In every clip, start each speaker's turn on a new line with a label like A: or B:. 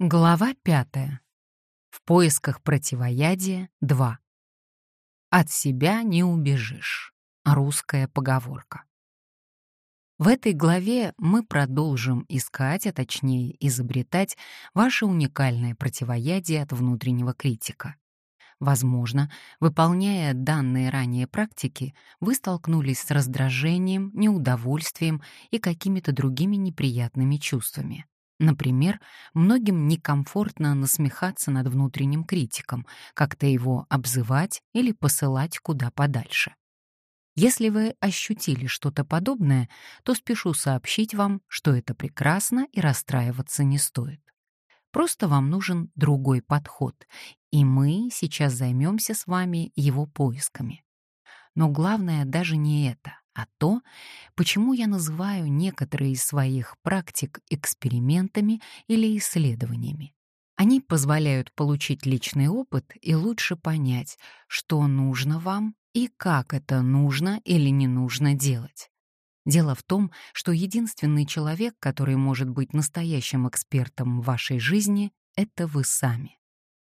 A: Глава пятая. В поисках противоядия 2. От себя не убежишь. Русская поговорка. В этой главе мы продолжим искать, а точнее изобретать ваше уникальное противоядие от внутреннего критика. Возможно, выполняя данные ранее практики, вы столкнулись с раздражением, неудовольствием и какими-то другими неприятными чувствами. Например, многим некомфортно насмехаться над внутренним критиком, как-то его обзывать или посылать куда подальше. Если вы ощутили что-то подобное, то спешу сообщить вам, что это прекрасно и расстраиваться не стоит. Просто вам нужен другой подход, и мы сейчас займемся с вами его поисками. Но главное даже не это а то, почему я называю некоторые из своих практик экспериментами или исследованиями. Они позволяют получить личный опыт и лучше понять, что нужно вам и как это нужно или не нужно делать. Дело в том, что единственный человек, который может быть настоящим экспертом в вашей жизни, это вы сами.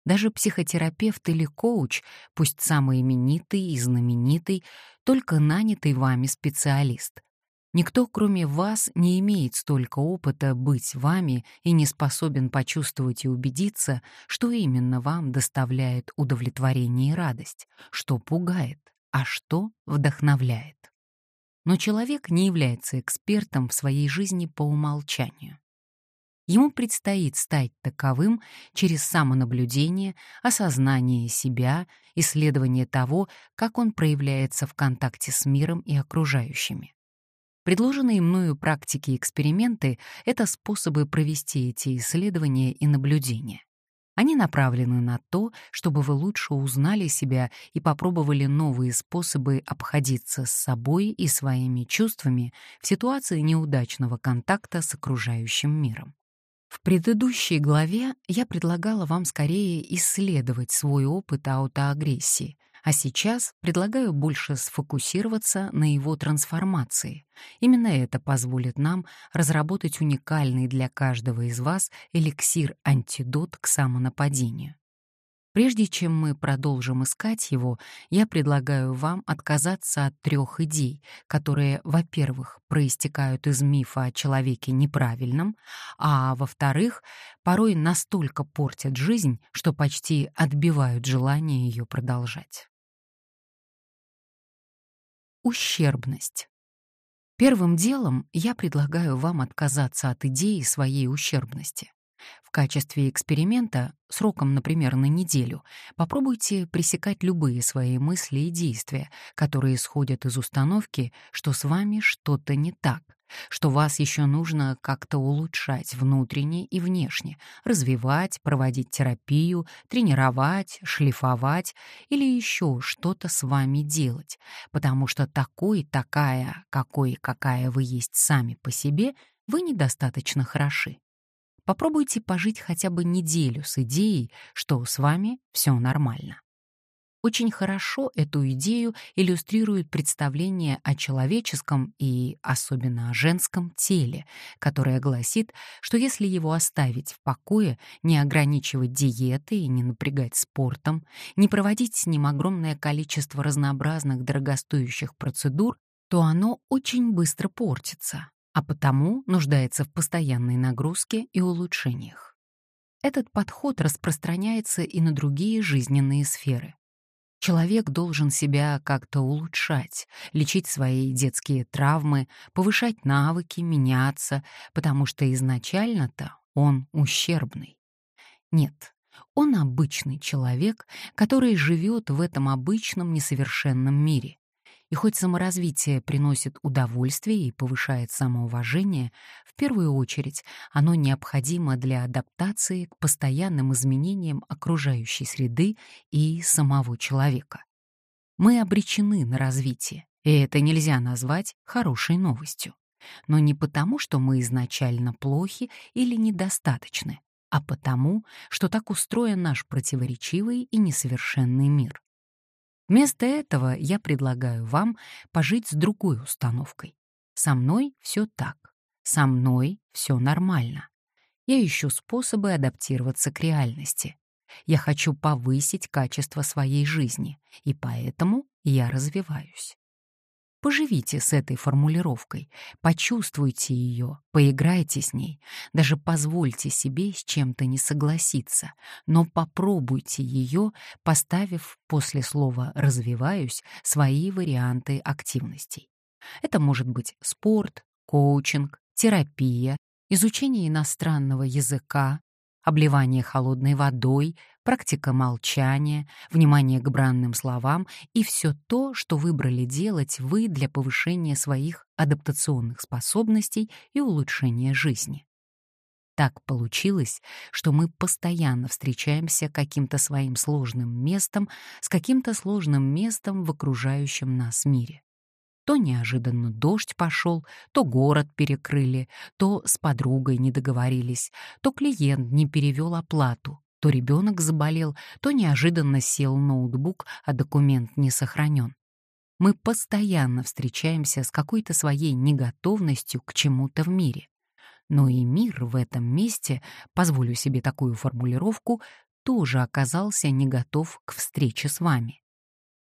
A: Даже психотерапевт или коуч, пусть самый именитый и знаменитый, только нанятый вами специалист. Никто, кроме вас, не имеет столько опыта быть вами и не способен почувствовать и убедиться, что именно вам доставляет удовлетворение и радость, что пугает, а что вдохновляет. Но человек не является экспертом в своей жизни по умолчанию. Ему предстоит стать таковым через самонаблюдение, осознание себя, исследование того, как он проявляется в контакте с миром и окружающими. Предложенные мною практики и эксперименты — это способы провести эти исследования и наблюдения. Они направлены на то, чтобы вы лучше узнали себя и попробовали новые способы обходиться с собой и своими чувствами в ситуации неудачного контакта с окружающим миром. В предыдущей главе я предлагала вам скорее исследовать свой опыт аутоагрессии, а сейчас предлагаю больше сфокусироваться на его трансформации. Именно это позволит нам разработать уникальный для каждого из вас эликсир-антидот к самонападению. Прежде чем мы продолжим искать его, я предлагаю вам отказаться от трех идей, которые, во-первых, проистекают из мифа о человеке неправильном, а во-вторых, порой настолько портят жизнь, что почти отбивают желание ее продолжать. Ущербность. Первым делом я предлагаю вам отказаться от идеи своей ущербности. В качестве эксперимента, сроком, например, на неделю, попробуйте пресекать любые свои мысли и действия, которые исходят из установки, что с вами что-то не так, что вас еще нужно как-то улучшать внутренне и внешне, развивать, проводить терапию, тренировать, шлифовать или еще что-то с вами делать, потому что такой, такая, какой, какая вы есть сами по себе, вы недостаточно хороши. Попробуйте пожить хотя бы неделю с идеей, что с вами все нормально. Очень хорошо эту идею иллюстрирует представление о человеческом и особенно о женском теле, которое гласит, что если его оставить в покое, не ограничивать диетой и не напрягать спортом, не проводить с ним огромное количество разнообразных дорогостоящих процедур, то оно очень быстро портится, а потому нуждается в постоянной нагрузке и улучшениях. Этот подход распространяется и на другие жизненные сферы. Человек должен себя как-то улучшать, лечить свои детские травмы, повышать навыки, меняться, потому что изначально-то он ущербный. Нет, он обычный человек, который живет в этом обычном несовершенном мире. И хоть саморазвитие приносит удовольствие и повышает самоуважение, в первую очередь оно необходимо для адаптации к постоянным изменениям окружающей среды и самого человека. Мы обречены на развитие, и это нельзя назвать хорошей новостью. Но не потому, что мы изначально плохи или недостаточны, а потому, что так устроен наш противоречивый и несовершенный мир. Вместо этого я предлагаю вам пожить с другой установкой. Со мной все так. Со мной все нормально. Я ищу способы адаптироваться к реальности. Я хочу повысить качество своей жизни, и поэтому я развиваюсь. Поживите с этой формулировкой, почувствуйте ее, поиграйте с ней, даже позвольте себе с чем-то не согласиться, но попробуйте ее, поставив после слова «развиваюсь» свои варианты активностей. Это может быть спорт, коучинг, терапия, изучение иностранного языка, обливание холодной водой, практика молчания, внимание к бранным словам и все то, что выбрали делать вы для повышения своих адаптационных способностей и улучшения жизни. Так получилось, что мы постоянно встречаемся каким-то своим сложным местом с каким-то сложным местом в окружающем нас мире. То неожиданно дождь пошел, то город перекрыли, то с подругой не договорились, то клиент не перевел оплату, то ребенок заболел, то неожиданно сел ноутбук, а документ не сохранен. Мы постоянно встречаемся с какой-то своей неготовностью к чему-то в мире. Но и мир в этом месте, позволю себе такую формулировку, тоже оказался не готов к встрече с вами.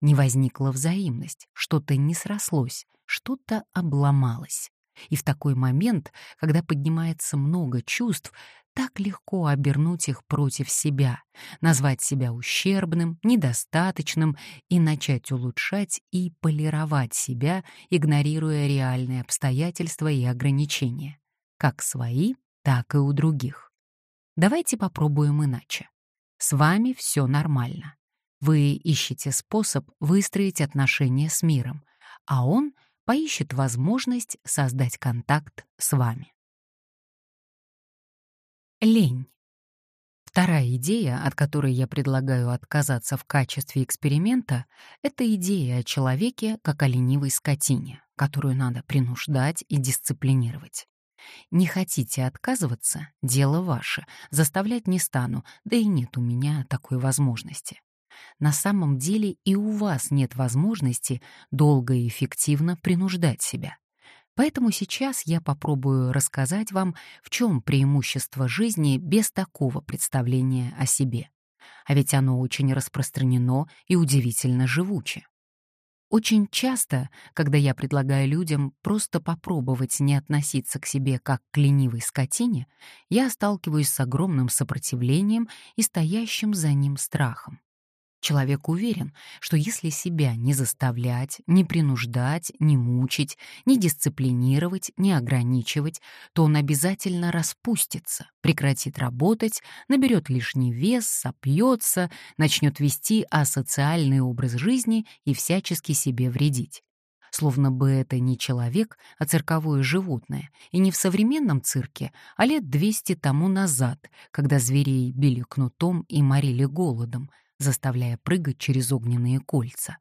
A: Не возникла взаимность, что-то не срослось, что-то обломалось. И в такой момент, когда поднимается много чувств, так легко обернуть их против себя, назвать себя ущербным, недостаточным и начать улучшать и полировать себя, игнорируя реальные обстоятельства и ограничения, как свои, так и у других. Давайте попробуем иначе. С вами все нормально. Вы ищете способ выстроить отношения с миром, а он поищет возможность создать контакт с вами. Лень. Вторая идея, от которой я предлагаю отказаться в качестве эксперимента, это идея о человеке как о ленивой скотине, которую надо принуждать и дисциплинировать. Не хотите отказываться — дело ваше, заставлять не стану, да и нет у меня такой возможности на самом деле и у вас нет возможности долго и эффективно принуждать себя. Поэтому сейчас я попробую рассказать вам, в чем преимущество жизни без такого представления о себе. А ведь оно очень распространено и удивительно живуче. Очень часто, когда я предлагаю людям просто попробовать не относиться к себе как к ленивой скотине, я сталкиваюсь с огромным сопротивлением и стоящим за ним страхом. Человек уверен, что если себя не заставлять, не принуждать, не мучить, не дисциплинировать, не ограничивать, то он обязательно распустится, прекратит работать, наберет лишний вес, сопьется, начнет вести асоциальный образ жизни и всячески себе вредить. Словно бы это не человек, а цирковое животное, и не в современном цирке, а лет 200 тому назад, когда зверей били кнутом и морили голодом — заставляя прыгать через огненные кольца.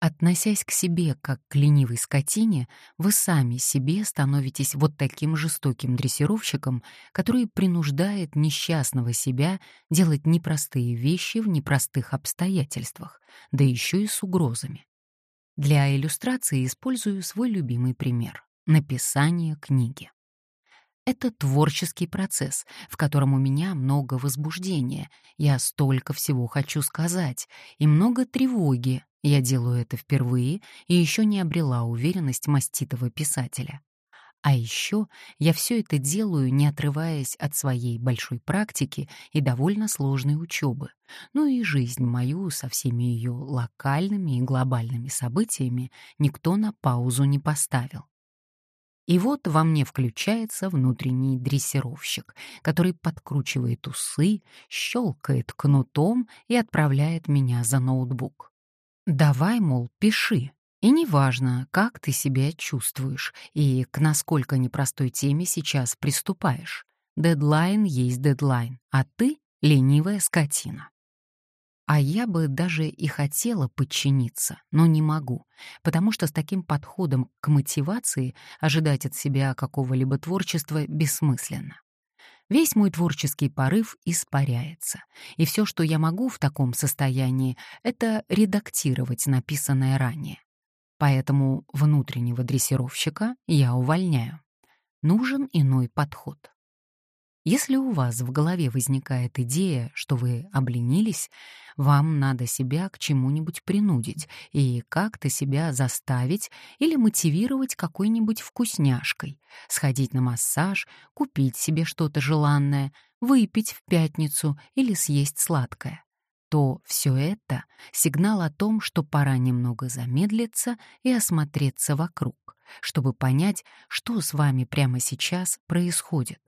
A: Относясь к себе как к ленивой скотине, вы сами себе становитесь вот таким жестоким дрессировщиком, который принуждает несчастного себя делать непростые вещи в непростых обстоятельствах, да еще и с угрозами. Для иллюстрации использую свой любимый пример — написание книги. Это творческий процесс, в котором у меня много возбуждения. Я столько всего хочу сказать, и много тревоги. Я делаю это впервые и еще не обрела уверенность маститого писателя. А еще я все это делаю, не отрываясь от своей большой практики и довольно сложной учебы. Ну и жизнь мою со всеми ее локальными и глобальными событиями никто на паузу не поставил. И вот во мне включается внутренний дрессировщик, который подкручивает усы, щелкает кнутом и отправляет меня за ноутбук. «Давай, мол, пиши, и неважно, как ты себя чувствуешь и к насколько непростой теме сейчас приступаешь. Дедлайн есть дедлайн, а ты — ленивая скотина. А я бы даже и хотела подчиниться, но не могу, потому что с таким подходом к мотивации ожидать от себя какого-либо творчества бессмысленно. Весь мой творческий порыв испаряется, и все, что я могу в таком состоянии, это редактировать написанное ранее. Поэтому внутреннего дрессировщика я увольняю. Нужен иной подход. Если у вас в голове возникает идея, что вы обленились, вам надо себя к чему-нибудь принудить и как-то себя заставить или мотивировать какой-нибудь вкусняшкой, сходить на массаж, купить себе что-то желанное, выпить в пятницу или съесть сладкое. То все это — сигнал о том, что пора немного замедлиться и осмотреться вокруг, чтобы понять, что с вами прямо сейчас происходит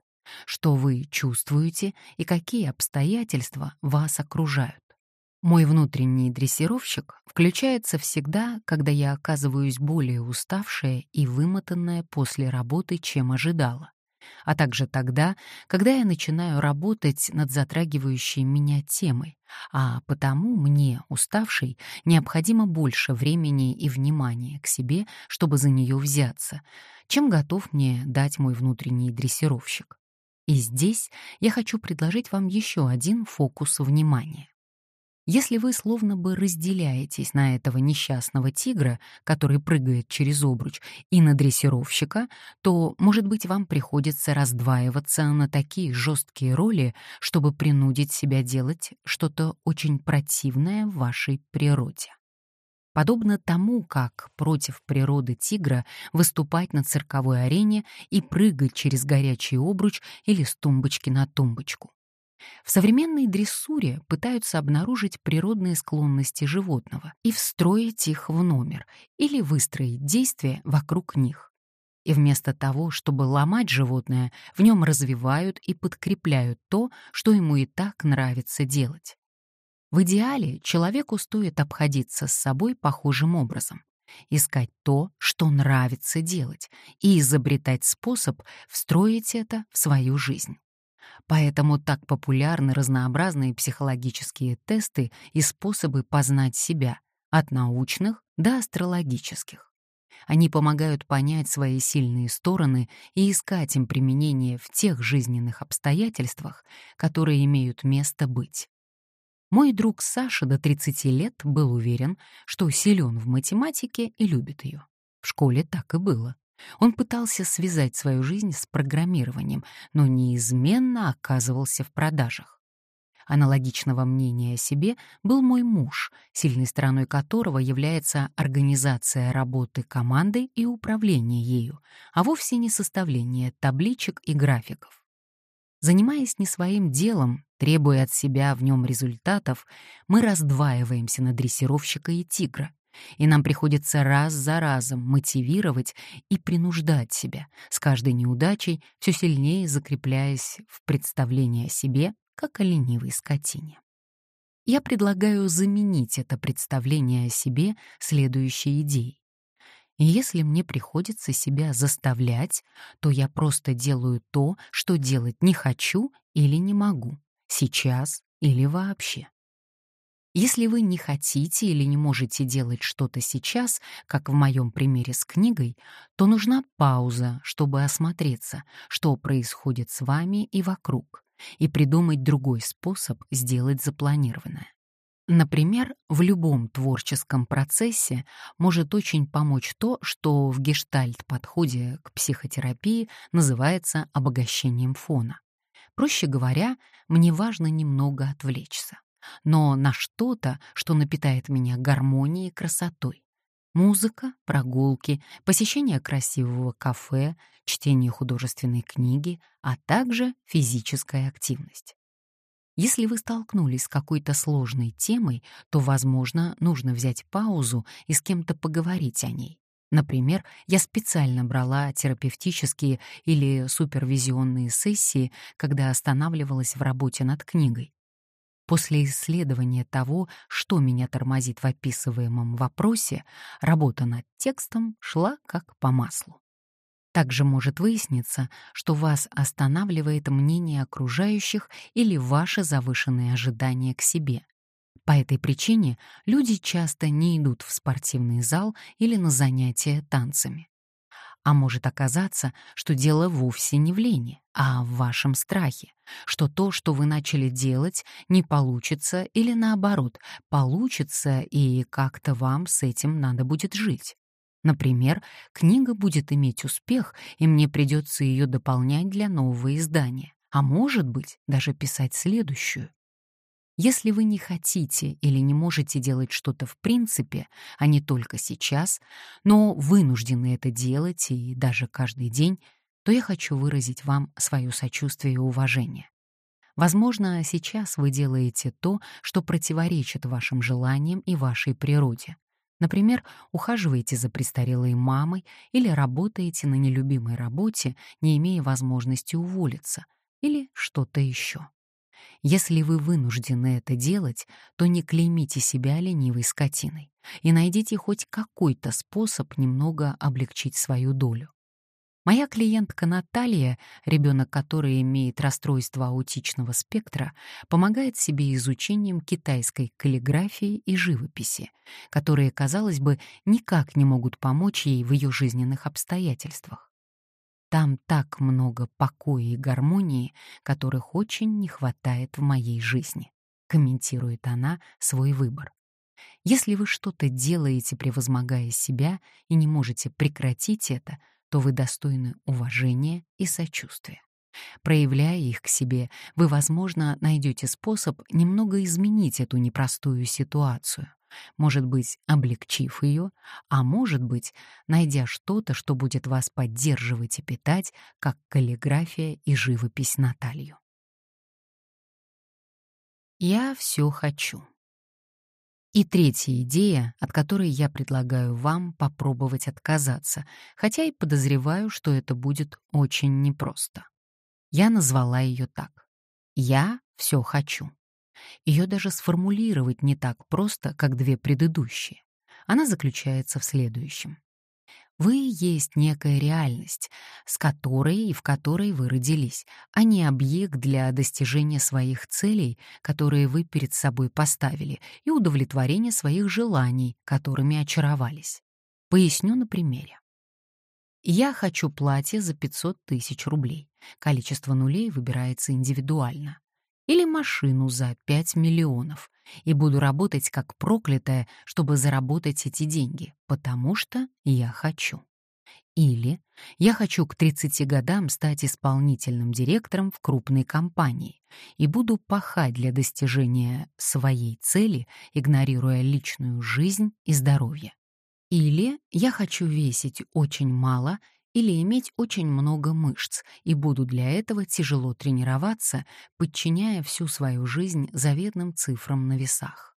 A: что вы чувствуете и какие обстоятельства вас окружают. Мой внутренний дрессировщик включается всегда, когда я оказываюсь более уставшая и вымотанная после работы, чем ожидала, а также тогда, когда я начинаю работать над затрагивающей меня темой, а потому мне, уставшей, необходимо больше времени и внимания к себе, чтобы за нее взяться, чем готов мне дать мой внутренний дрессировщик. И здесь я хочу предложить вам еще один фокус внимания. Если вы словно бы разделяетесь на этого несчастного тигра, который прыгает через обруч, и на дрессировщика, то, может быть, вам приходится раздваиваться на такие жесткие роли, чтобы принудить себя делать что-то очень противное в вашей природе подобно тому, как против природы тигра выступать на цирковой арене и прыгать через горячий обруч или с тумбочки на тумбочку. В современной дрессуре пытаются обнаружить природные склонности животного и встроить их в номер или выстроить действия вокруг них. И вместо того, чтобы ломать животное, в нем развивают и подкрепляют то, что ему и так нравится делать. В идеале человеку стоит обходиться с собой похожим образом, искать то, что нравится делать, и изобретать способ встроить это в свою жизнь. Поэтому так популярны разнообразные психологические тесты и способы познать себя, от научных до астрологических. Они помогают понять свои сильные стороны и искать им применение в тех жизненных обстоятельствах, которые имеют место быть. Мой друг Саша до 30 лет был уверен, что силен в математике и любит ее. В школе так и было. Он пытался связать свою жизнь с программированием, но неизменно оказывался в продажах. Аналогичного мнения о себе был мой муж, сильной стороной которого является организация работы команды и управление ею, а вовсе не составление табличек и графиков. Занимаясь не своим делом, требуя от себя в нем результатов, мы раздваиваемся на дрессировщика и тигра. И нам приходится раз за разом мотивировать и принуждать себя, с каждой неудачей все сильнее закрепляясь в представлении о себе, как о ленивой скотине. Я предлагаю заменить это представление о себе следующей идеей. Если мне приходится себя заставлять, то я просто делаю то, что делать не хочу или не могу, сейчас или вообще. Если вы не хотите или не можете делать что-то сейчас, как в моем примере с книгой, то нужна пауза, чтобы осмотреться, что происходит с вами и вокруг, и придумать другой способ сделать запланированное. Например, в любом творческом процессе может очень помочь то, что в гештальт-подходе к психотерапии называется обогащением фона. Проще говоря, мне важно немного отвлечься, но на что-то, что напитает меня гармонией и красотой. Музыка, прогулки, посещение красивого кафе, чтение художественной книги, а также физическая активность. Если вы столкнулись с какой-то сложной темой, то, возможно, нужно взять паузу и с кем-то поговорить о ней. Например, я специально брала терапевтические или супервизионные сессии, когда останавливалась в работе над книгой. После исследования того, что меня тормозит в описываемом вопросе, работа над текстом шла как по маслу. Также может выясниться, что вас останавливает мнение окружающих или ваши завышенные ожидания к себе. По этой причине люди часто не идут в спортивный зал или на занятия танцами. А может оказаться, что дело вовсе не в лени, а в вашем страхе, что то, что вы начали делать, не получится или наоборот, получится и как-то вам с этим надо будет жить. Например, книга будет иметь успех, и мне придется ее дополнять для нового издания. а может быть, даже писать следующую. Если вы не хотите или не можете делать что-то в принципе, а не только сейчас, но вынуждены это делать и даже каждый день, то я хочу выразить вам свое сочувствие и уважение. Возможно, сейчас вы делаете то, что противоречит вашим желаниям и вашей природе. Например, ухаживаете за престарелой мамой или работаете на нелюбимой работе, не имея возможности уволиться, или что-то еще. Если вы вынуждены это делать, то не клеймите себя ленивой скотиной и найдите хоть какой-то способ немного облегчить свою долю. Моя клиентка Наталья, ребенок которой имеет расстройство аутичного спектра, помогает себе изучением китайской каллиграфии и живописи, которые, казалось бы, никак не могут помочь ей в ее жизненных обстоятельствах. Там так много покоя и гармонии, которых очень не хватает в моей жизни, комментирует она свой выбор. Если вы что-то делаете, превозмогая себя, и не можете прекратить это, то вы достойны уважения и сочувствия. Проявляя их к себе, вы, возможно, найдете способ немного изменить эту непростую ситуацию, может быть, облегчив ее, а может быть, найдя что-то, что будет вас поддерживать и питать, как каллиграфия и живопись Наталью. Я все хочу. И третья идея, от которой я предлагаю вам попробовать отказаться, хотя и подозреваю, что это будет очень непросто. Я назвала ее так. Я все хочу. Ее даже сформулировать не так просто, как две предыдущие. Она заключается в следующем. Вы есть некая реальность, с которой и в которой вы родились, а не объект для достижения своих целей, которые вы перед собой поставили, и удовлетворения своих желаний, которыми очаровались. Поясню на примере. Я хочу платье за 500 тысяч рублей. Количество нулей выбирается индивидуально или машину за 5 миллионов и буду работать как проклятая, чтобы заработать эти деньги, потому что я хочу. Или я хочу к 30 годам стать исполнительным директором в крупной компании и буду пахать для достижения своей цели, игнорируя личную жизнь и здоровье. Или я хочу весить очень мало или иметь очень много мышц, и буду для этого тяжело тренироваться, подчиняя всю свою жизнь заветным цифрам на весах.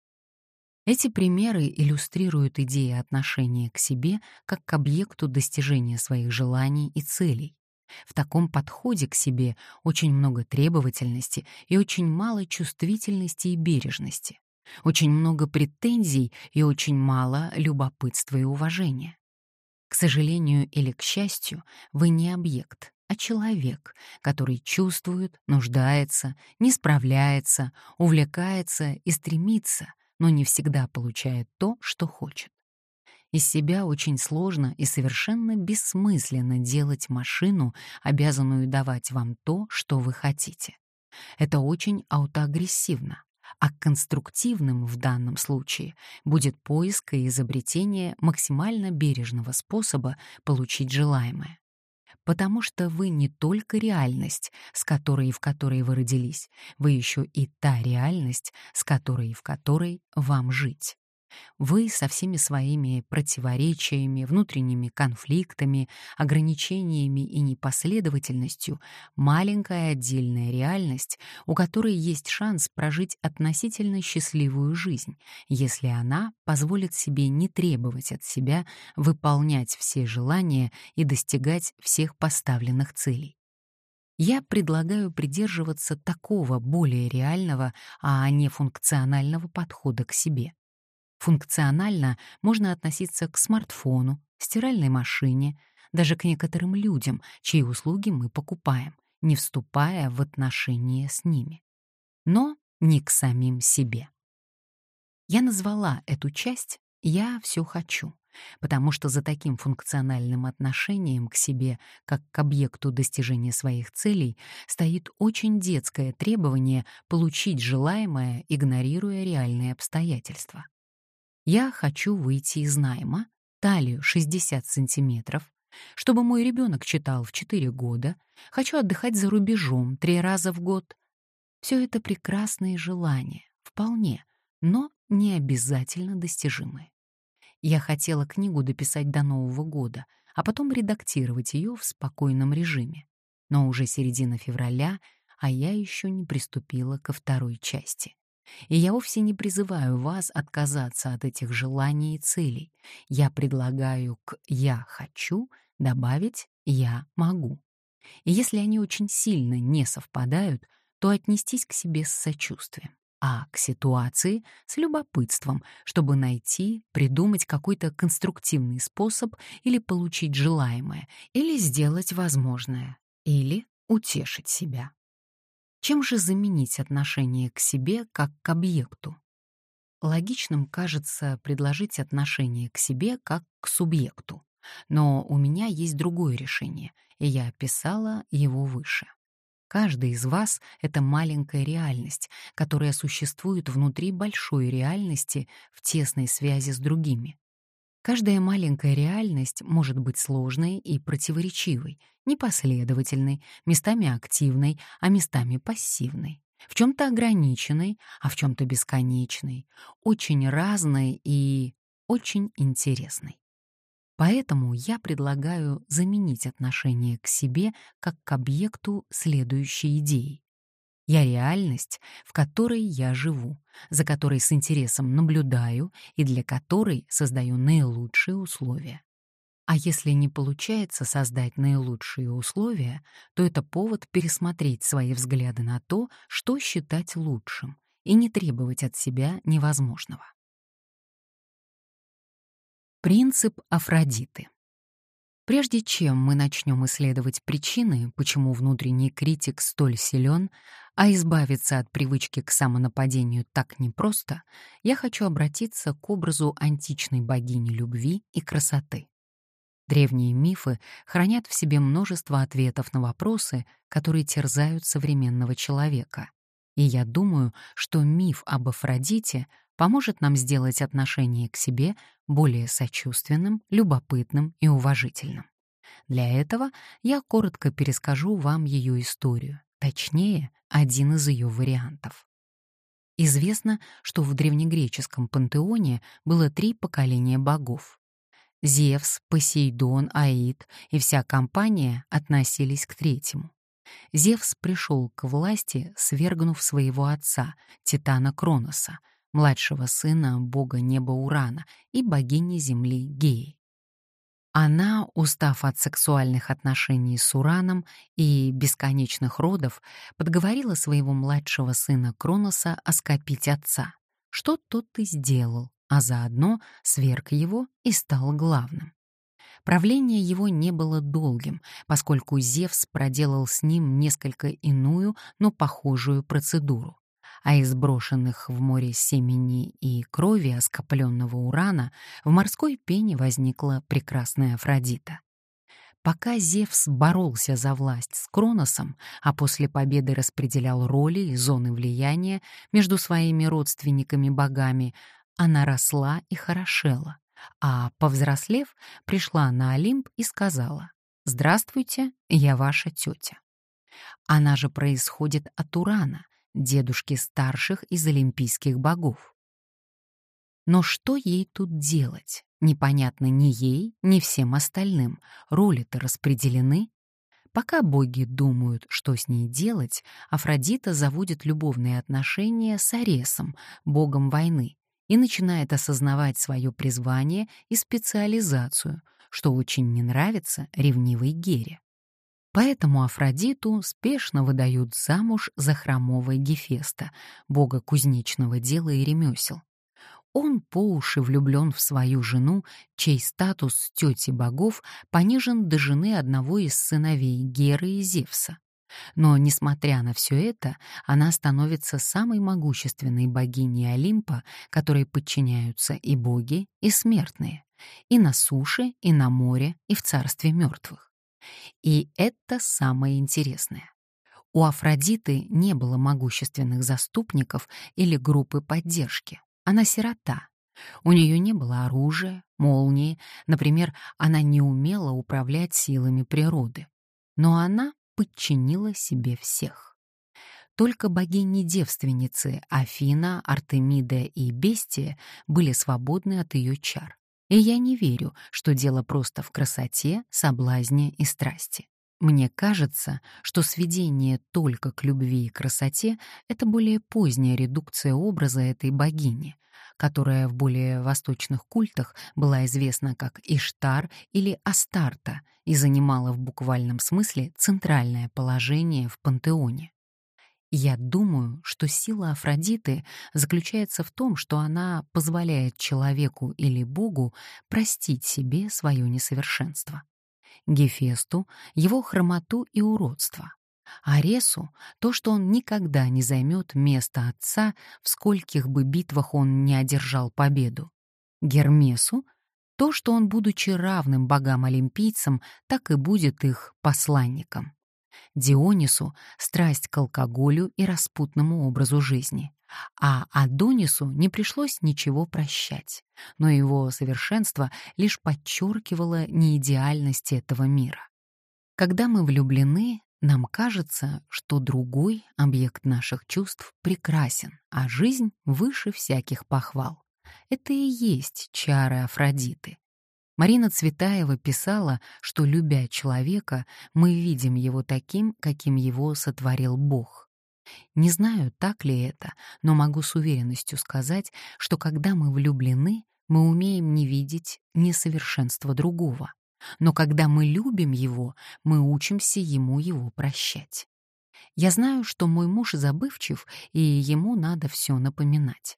A: Эти примеры иллюстрируют идеи отношения к себе как к объекту достижения своих желаний и целей. В таком подходе к себе очень много требовательности и очень мало чувствительности и бережности, очень много претензий и очень мало любопытства и уважения. К сожалению или к счастью, вы не объект, а человек, который чувствует, нуждается, не справляется, увлекается и стремится, но не всегда получает то, что хочет. Из себя очень сложно и совершенно бессмысленно делать машину, обязанную давать вам то, что вы хотите. Это очень аутоагрессивно а конструктивным в данном случае будет поиск и изобретение максимально бережного способа получить желаемое. Потому что вы не только реальность, с которой и в которой вы родились, вы еще и та реальность, с которой и в которой вам жить. Вы со всеми своими противоречиями, внутренними конфликтами, ограничениями и непоследовательностью маленькая отдельная реальность, у которой есть шанс прожить относительно счастливую жизнь, если она позволит себе не требовать от себя выполнять все желания и достигать всех поставленных целей. Я предлагаю придерживаться такого более реального, а не функционального подхода к себе. Функционально можно относиться к смартфону, стиральной машине, даже к некоторым людям, чьи услуги мы покупаем, не вступая в отношения с ними. Но не к самим себе. Я назвала эту часть «я все хочу», потому что за таким функциональным отношением к себе, как к объекту достижения своих целей, стоит очень детское требование получить желаемое, игнорируя реальные обстоятельства. Я хочу выйти из найма, талию 60 сантиметров, чтобы мой ребенок читал в 4 года, хочу отдыхать за рубежом три раза в год. Все это прекрасные желания, вполне, но не обязательно достижимые. Я хотела книгу дописать до Нового года, а потом редактировать ее в спокойном режиме. Но уже середина февраля, а я еще не приступила ко второй части. И я вовсе не призываю вас отказаться от этих желаний и целей. Я предлагаю к «я хочу» добавить «я могу». И если они очень сильно не совпадают, то отнестись к себе с сочувствием, а к ситуации — с любопытством, чтобы найти, придумать какой-то конструктивный способ или получить желаемое, или сделать возможное, или утешить себя. Чем же заменить отношение к себе как к объекту? Логичным кажется предложить отношение к себе как к субъекту. Но у меня есть другое решение, и я описала его выше. Каждый из вас — это маленькая реальность, которая существует внутри большой реальности в тесной связи с другими. Каждая маленькая реальность может быть сложной и противоречивой, непоследовательной, местами активной, а местами пассивной, в чем-то ограниченной, а в чем-то бесконечной, очень разной и очень интересной. Поэтому я предлагаю заменить отношение к себе как к объекту следующей идеи. Я реальность, в которой я живу, за которой с интересом наблюдаю и для которой создаю наилучшие условия. А если не получается создать наилучшие условия, то это повод пересмотреть свои взгляды на то, что считать лучшим, и не требовать от себя невозможного. Принцип Афродиты Прежде чем мы начнем исследовать причины, почему внутренний критик столь силен, а избавиться от привычки к самонападению так непросто, я хочу обратиться к образу античной богини любви и красоты. Древние мифы хранят в себе множество ответов на вопросы, которые терзают современного человека. И я думаю, что миф об Афродите поможет нам сделать отношение к себе более сочувственным, любопытным и уважительным. Для этого я коротко перескажу вам ее историю, точнее, один из ее вариантов. Известно, что в древнегреческом пантеоне было три поколения богов. Зевс, Посейдон, Аид и вся компания относились к третьему. Зевс пришел к власти, свергнув своего отца, Титана Кроноса, младшего сына бога неба Урана и богини земли Геи. Она, устав от сексуальных отношений с Ураном и бесконечных родов, подговорила своего младшего сына Кроноса оскопить отца, что тот и сделал, а заодно сверг его и стал главным. Правление его не было долгим, поскольку Зевс проделал с ним несколько иную, но похожую процедуру а из брошенных в море семени и крови оскопленного урана в морской пене возникла прекрасная Афродита. Пока Зевс боролся за власть с Кроносом, а после победы распределял роли и зоны влияния между своими родственниками-богами, она росла и хорошела, а, повзрослев, пришла на Олимп и сказала «Здравствуйте, я ваша тетя». Она же происходит от Урана, дедушки старших из олимпийских богов. Но что ей тут делать? Непонятно ни ей, ни всем остальным. Роли-то распределены. Пока боги думают, что с ней делать, Афродита заводит любовные отношения с Аресом, богом войны, и начинает осознавать свое призвание и специализацию, что очень не нравится ревнивой Гере. Поэтому Афродиту спешно выдают замуж за хромого Гефеста, бога кузнечного дела и ремесел. Он по уши влюблен в свою жену, чей статус тети богов понижен до жены одного из сыновей Геры и Зевса. Но, несмотря на все это, она становится самой могущественной богиней Олимпа, которой подчиняются и боги, и смертные, и на суше, и на море, и в царстве мертвых. И это самое интересное. У Афродиты не было могущественных заступников или группы поддержки. Она сирота, У нее не было оружия, молнии, например, она не умела управлять силами природы. Но она подчинила себе всех. Только богини-девственницы Афина, Артемида и Бестия были свободны от ее чар. И я не верю, что дело просто в красоте, соблазне и страсти. Мне кажется, что сведение только к любви и красоте — это более поздняя редукция образа этой богини, которая в более восточных культах была известна как Иштар или Астарта и занимала в буквальном смысле центральное положение в пантеоне. Я думаю, что сила Афродиты заключается в том, что она позволяет человеку или Богу простить себе свое несовершенство. Гефесту — его хромоту и уродство. Аресу — то, что он никогда не займет место отца, в скольких бы битвах он не одержал победу. Гермесу — то, что он, будучи равным богам-олимпийцам, так и будет их посланником. Дионису — страсть к алкоголю и распутному образу жизни. А Адонису не пришлось ничего прощать, но его совершенство лишь подчеркивало неидеальность этого мира. Когда мы влюблены, нам кажется, что другой объект наших чувств прекрасен, а жизнь выше всяких похвал. Это и есть чары Афродиты. Марина Цветаева писала, что, любя человека, мы видим его таким, каким его сотворил Бог. Не знаю, так ли это, но могу с уверенностью сказать, что когда мы влюблены, мы умеем не видеть несовершенства другого. Но когда мы любим его, мы учимся ему его прощать. Я знаю, что мой муж забывчив, и ему надо все напоминать.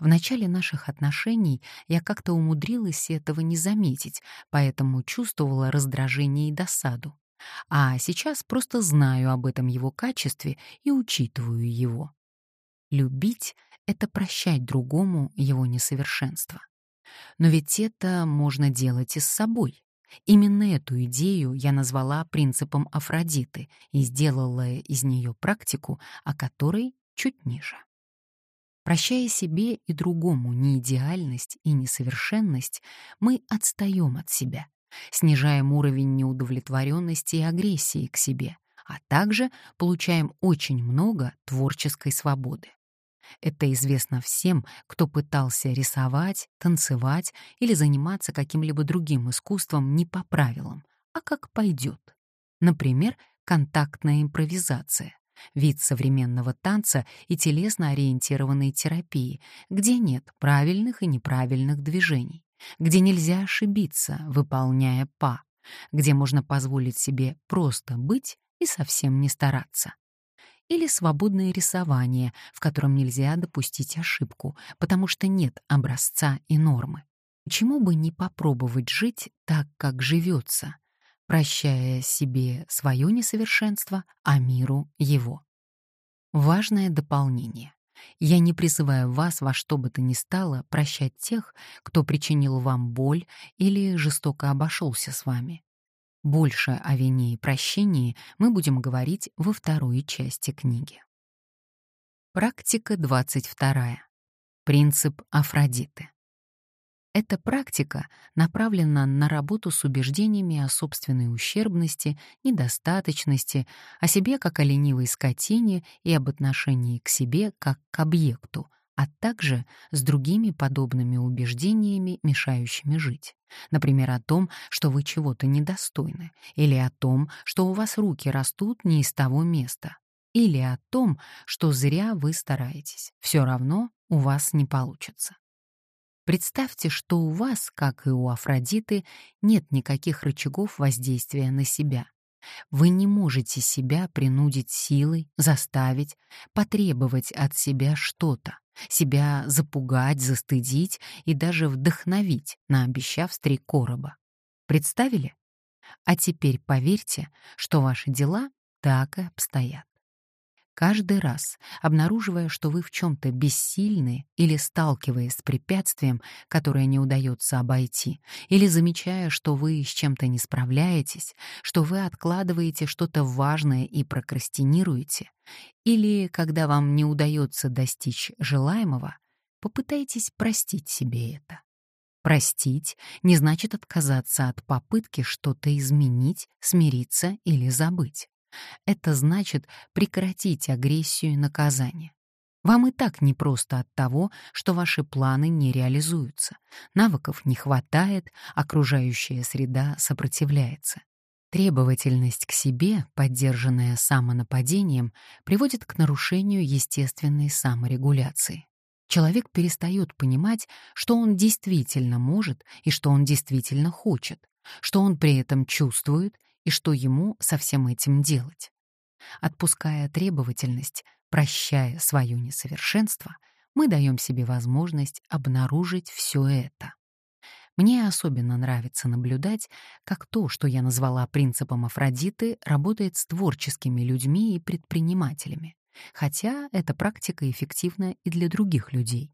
A: В начале наших отношений я как-то умудрилась этого не заметить, поэтому чувствовала раздражение и досаду. А сейчас просто знаю об этом его качестве и учитываю его. Любить — это прощать другому его несовершенство. Но ведь это можно делать и с собой. Именно эту идею я назвала принципом Афродиты и сделала из нее практику, о которой чуть ниже. Прощая себе и другому неидеальность и несовершенность, мы отстаем от себя, снижаем уровень неудовлетворенности и агрессии к себе, а также получаем очень много творческой свободы. Это известно всем, кто пытался рисовать, танцевать или заниматься каким-либо другим искусством не по правилам, а как пойдет. Например, контактная импровизация, вид современного танца и телесно-ориентированной терапии, где нет правильных и неправильных движений, где нельзя ошибиться, выполняя па, где можно позволить себе просто быть и совсем не стараться или свободное рисование, в котором нельзя допустить ошибку, потому что нет образца и нормы. Почему бы не попробовать жить так, как живется, прощая себе свое несовершенство, а миру его? Важное дополнение. Я не призываю вас во что бы то ни стало прощать тех, кто причинил вам боль или жестоко обошелся с вами. Больше о вине и прощении мы будем говорить во второй части книги. Практика 22. Принцип Афродиты. Эта практика направлена на работу с убеждениями о собственной ущербности, недостаточности, о себе как о ленивой скотине и об отношении к себе как к объекту, а также с другими подобными убеждениями, мешающими жить. Например, о том, что вы чего-то недостойны, или о том, что у вас руки растут не из того места, или о том, что зря вы стараетесь, все равно у вас не получится. Представьте, что у вас, как и у Афродиты, нет никаких рычагов воздействия на себя. Вы не можете себя принудить силой, заставить, потребовать от себя что-то, себя запугать, застыдить и даже вдохновить, наобещав три короба. Представили? А теперь поверьте, что ваши дела так и обстоят. Каждый раз, обнаруживая, что вы в чем-то бессильны или сталкиваясь с препятствием, которое не удается обойти, или замечая, что вы с чем-то не справляетесь, что вы откладываете что-то важное и прокрастинируете, или когда вам не удается достичь желаемого, попытайтесь простить себе это. Простить не значит отказаться от попытки что-то изменить, смириться или забыть. Это значит прекратить агрессию и наказание. Вам и так непросто от того, что ваши планы не реализуются. Навыков не хватает, окружающая среда сопротивляется. Требовательность к себе, поддержанная самонападением, приводит к нарушению естественной саморегуляции. Человек перестает понимать, что он действительно может и что он действительно хочет, что он при этом чувствует и что ему со всем этим делать. Отпуская требовательность, прощая свое несовершенство, мы даем себе возможность обнаружить все это. Мне особенно нравится наблюдать, как то, что я назвала принципом Афродиты, работает с творческими людьми и предпринимателями, хотя эта практика эффективна и для других людей.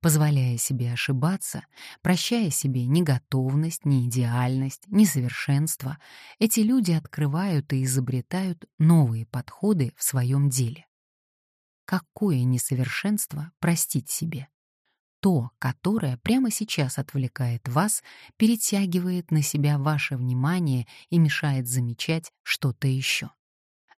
A: Позволяя себе ошибаться, прощая себе неготовность, неидеальность, несовершенство, эти люди открывают и изобретают новые подходы в своем деле. Какое несовершенство простить себе? То, которое прямо сейчас отвлекает вас, перетягивает на себя ваше внимание и мешает замечать что-то еще.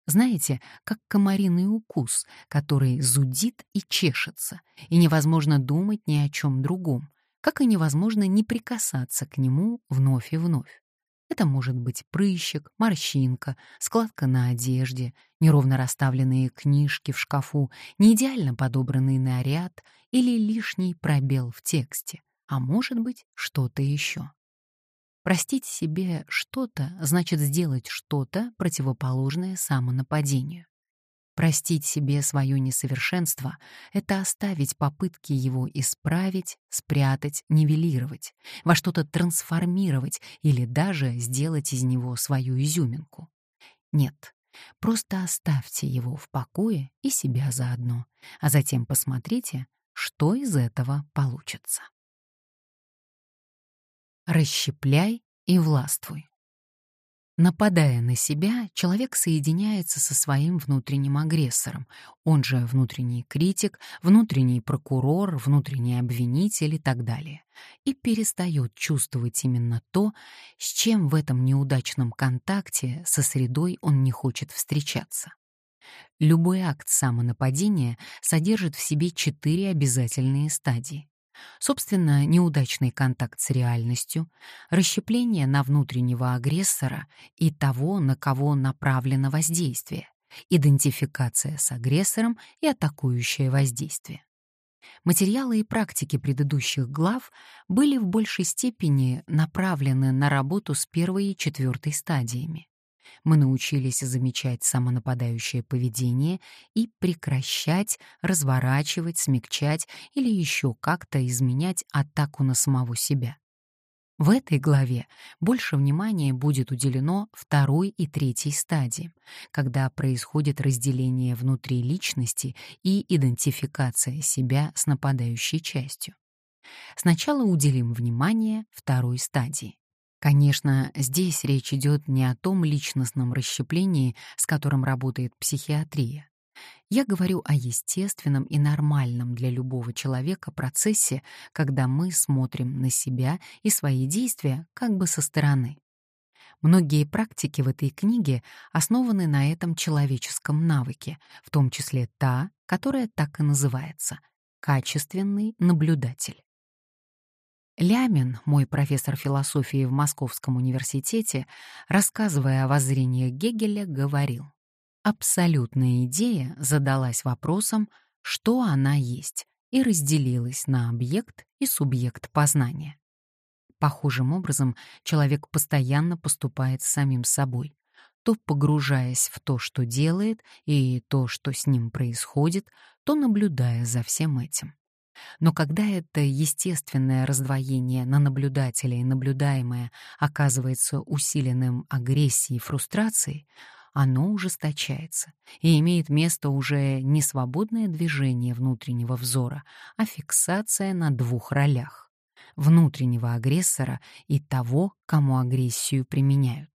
A: Знаете, как комариный укус, который зудит и чешется, и невозможно думать ни о чем другом, как и невозможно не прикасаться к нему вновь и вновь. Это может быть прыщик, морщинка, складка на одежде, неровно расставленные книжки в шкафу, неидеально подобранный наряд или лишний пробел в тексте, а может быть что-то еще. Простить себе что-то значит сделать что-то противоположное самонападению. Простить себе свое несовершенство — это оставить попытки его исправить, спрятать, нивелировать, во что-то трансформировать или даже сделать из него свою изюминку. Нет, просто оставьте его в покое и себя заодно, а затем посмотрите, что из этого получится. Расщепляй и властвуй. Нападая на себя, человек соединяется со своим внутренним агрессором, он же внутренний критик, внутренний прокурор, внутренний обвинитель и так далее, и перестает чувствовать именно то, с чем в этом неудачном контакте со средой он не хочет встречаться. Любой акт самонападения содержит в себе четыре обязательные стадии. Собственно, неудачный контакт с реальностью, расщепление на внутреннего агрессора и того, на кого направлено воздействие, идентификация с агрессором и атакующее воздействие. Материалы и практики предыдущих глав были в большей степени направлены на работу с первой и четвертой стадиями. Мы научились замечать самонападающее поведение и прекращать, разворачивать, смягчать или еще как-то изменять атаку на самого себя. В этой главе больше внимания будет уделено второй и третьей стадии, когда происходит разделение внутри личности и идентификация себя с нападающей частью. Сначала уделим внимание второй стадии. Конечно, здесь речь идет не о том личностном расщеплении, с которым работает психиатрия. Я говорю о естественном и нормальном для любого человека процессе, когда мы смотрим на себя и свои действия как бы со стороны. Многие практики в этой книге основаны на этом человеческом навыке, в том числе та, которая так и называется — качественный наблюдатель. Лямин, мой профессор философии в Московском университете, рассказывая о воззрениях Гегеля, говорил, абсолютная идея задалась вопросом, что она есть, и разделилась на объект и субъект познания. Похожим образом человек постоянно поступает с самим собой, то погружаясь в то, что делает, и то, что с ним происходит, то наблюдая за всем этим. Но когда это естественное раздвоение на наблюдателя и наблюдаемое оказывается усиленным агрессией и фрустрацией, оно ужесточается и имеет место уже не свободное движение внутреннего взора, а фиксация на двух ролях — внутреннего агрессора и того, кому агрессию применяют.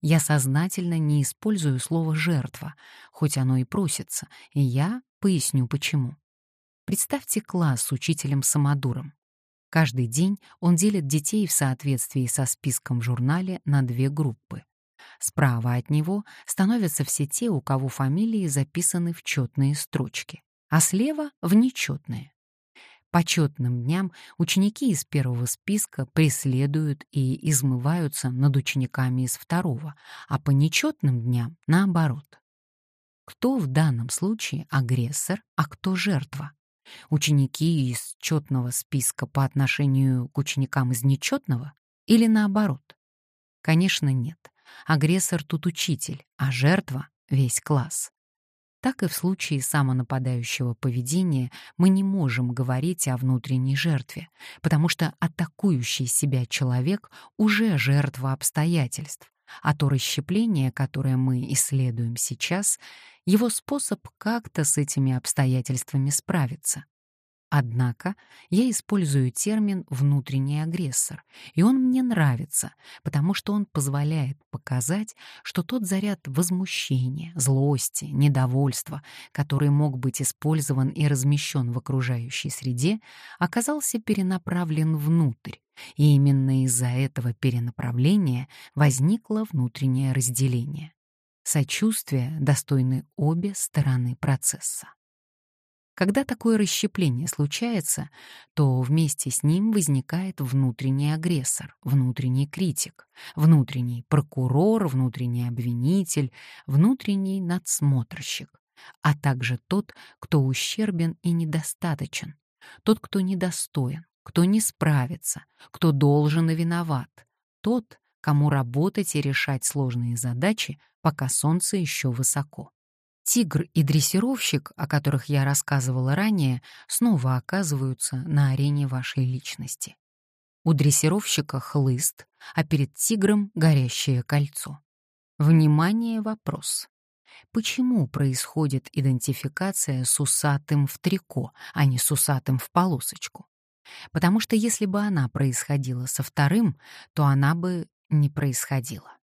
A: Я сознательно не использую слово «жертва», хоть оно и просится, и я поясню почему. Представьте класс с учителем-самодуром. Каждый день он делит детей в соответствии со списком в журнале на две группы. Справа от него становятся все те, у кого фамилии записаны в четные строчки, а слева — в нечетные. По четным дням ученики из первого списка преследуют и измываются над учениками из второго, а по нечетным дням — наоборот. Кто в данном случае агрессор, а кто жертва? Ученики из четного списка по отношению к ученикам из нечетного или наоборот? Конечно, нет. Агрессор тут учитель, а жертва — весь класс. Так и в случае самонападающего поведения мы не можем говорить о внутренней жертве, потому что атакующий себя человек уже жертва обстоятельств, а то расщепление, которое мы исследуем сейчас, его способ как-то с этими обстоятельствами справиться. Однако я использую термин «внутренний агрессор», и он мне нравится, потому что он позволяет показать, что тот заряд возмущения, злости, недовольства, который мог быть использован и размещен в окружающей среде, оказался перенаправлен внутрь, и именно из-за этого перенаправления возникло внутреннее разделение. Сочувствие достойны обе стороны процесса. Когда такое расщепление случается, то вместе с ним возникает внутренний агрессор, внутренний критик, внутренний прокурор, внутренний обвинитель, внутренний надсмотрщик, а также тот, кто ущербен и недостаточен, тот, кто недостоин, кто не справится, кто должен и виноват, тот, кому работать и решать сложные задачи, пока солнце еще высоко. Тигр и дрессировщик, о которых я рассказывала ранее, снова оказываются на арене вашей личности. У дрессировщика хлыст, а перед тигром горящее кольцо. Внимание, вопрос. Почему происходит идентификация с усатым в трико, а не с усатым в полосочку? Потому что если бы она происходила со вторым, то она бы не происходила.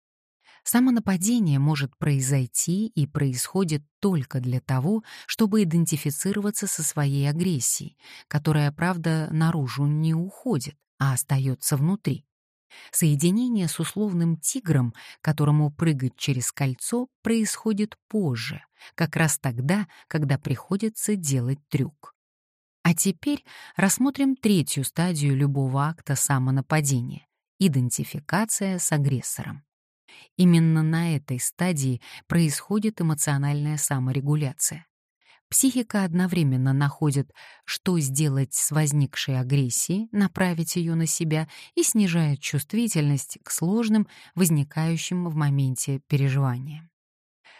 A: Самонападение может произойти и происходит только для того, чтобы идентифицироваться со своей агрессией, которая, правда, наружу не уходит, а остается внутри. Соединение с условным тигром, которому прыгать через кольцо, происходит позже, как раз тогда, когда приходится делать трюк. А теперь рассмотрим третью стадию любого акта самонападения — идентификация с агрессором. Именно на этой стадии происходит эмоциональная саморегуляция. Психика одновременно находит, что сделать с возникшей агрессией, направить ее на себя и снижает чувствительность к сложным, возникающим в моменте переживаниям.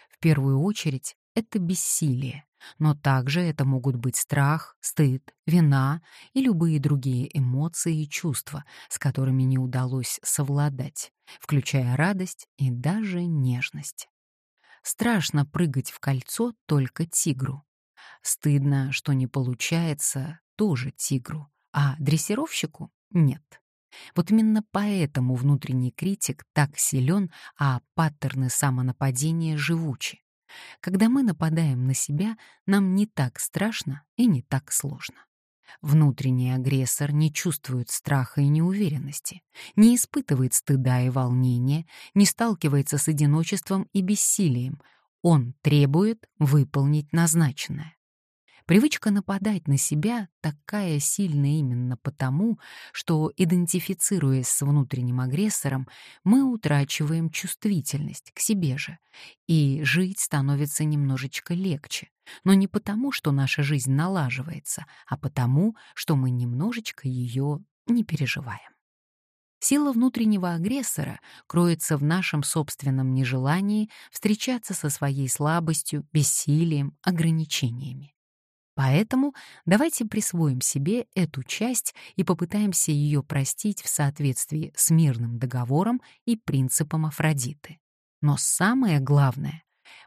A: В первую очередь это бессилие, но также это могут быть страх, стыд, вина и любые другие эмоции и чувства, с которыми не удалось совладать, включая радость и даже нежность. Страшно прыгать в кольцо только тигру. Стыдно, что не получается, тоже тигру, а дрессировщику — нет. Вот именно поэтому внутренний критик так силен, а паттерны самонападения живучи. Когда мы нападаем на себя, нам не так страшно и не так сложно. Внутренний агрессор не чувствует страха и неуверенности, не испытывает стыда и волнения, не сталкивается с одиночеством и бессилием. Он требует выполнить назначенное. Привычка нападать на себя такая сильная именно потому, что, идентифицируясь с внутренним агрессором, мы утрачиваем чувствительность к себе же, и жить становится немножечко легче. Но не потому, что наша жизнь налаживается, а потому, что мы немножечко ее не переживаем. Сила внутреннего агрессора кроется в нашем собственном нежелании встречаться со своей слабостью, бессилием, ограничениями. Поэтому давайте присвоим себе эту часть и попытаемся ее простить в соответствии с мирным договором и принципом Афродиты. Но самое главное,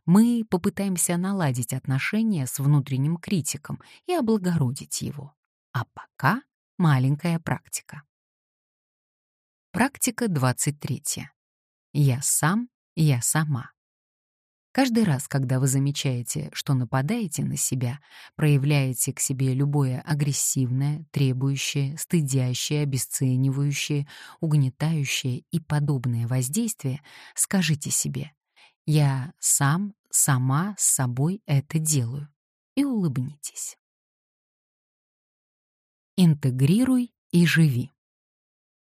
A: мы попытаемся наладить отношения с внутренним критиком и облагородить его. А пока маленькая практика. Практика 23. Я сам, я сама. Каждый раз, когда вы замечаете, что нападаете на себя, проявляете к себе любое агрессивное, требующее, стыдящее, обесценивающее, угнетающее и подобное воздействие, скажите себе «Я сам, сама с собой это делаю» и улыбнитесь. Интегрируй и живи.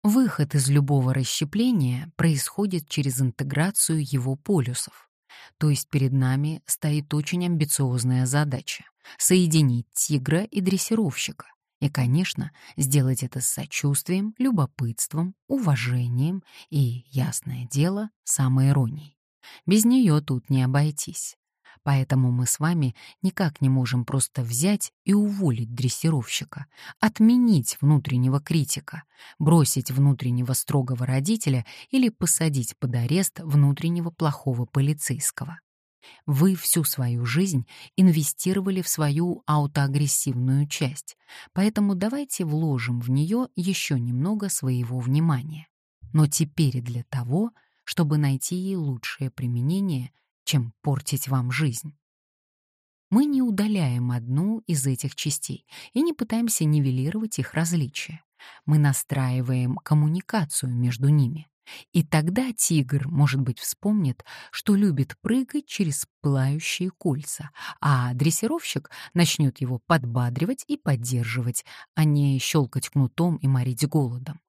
A: Выход из любого расщепления происходит через интеграцию его полюсов. То есть перед нами стоит очень амбициозная задача — соединить тигра и дрессировщика. И, конечно, сделать это с сочувствием, любопытством, уважением и, ясное дело, самоиронией. Без нее тут не обойтись. Поэтому мы с вами никак не можем просто взять и уволить дрессировщика, отменить внутреннего критика, бросить внутреннего строгого родителя или посадить под арест внутреннего плохого полицейского. Вы всю свою жизнь инвестировали в свою аутоагрессивную часть, поэтому давайте вложим в нее еще немного своего внимания. Но теперь для того, чтобы найти ей лучшее применение — чем портить вам жизнь. Мы не удаляем одну из этих частей и не пытаемся нивелировать их различия. Мы настраиваем коммуникацию между ними. И тогда тигр, может быть, вспомнит, что любит прыгать через пылающие кольца, а дрессировщик начнет его подбадривать и поддерживать, а не щелкать кнутом и морить голодом.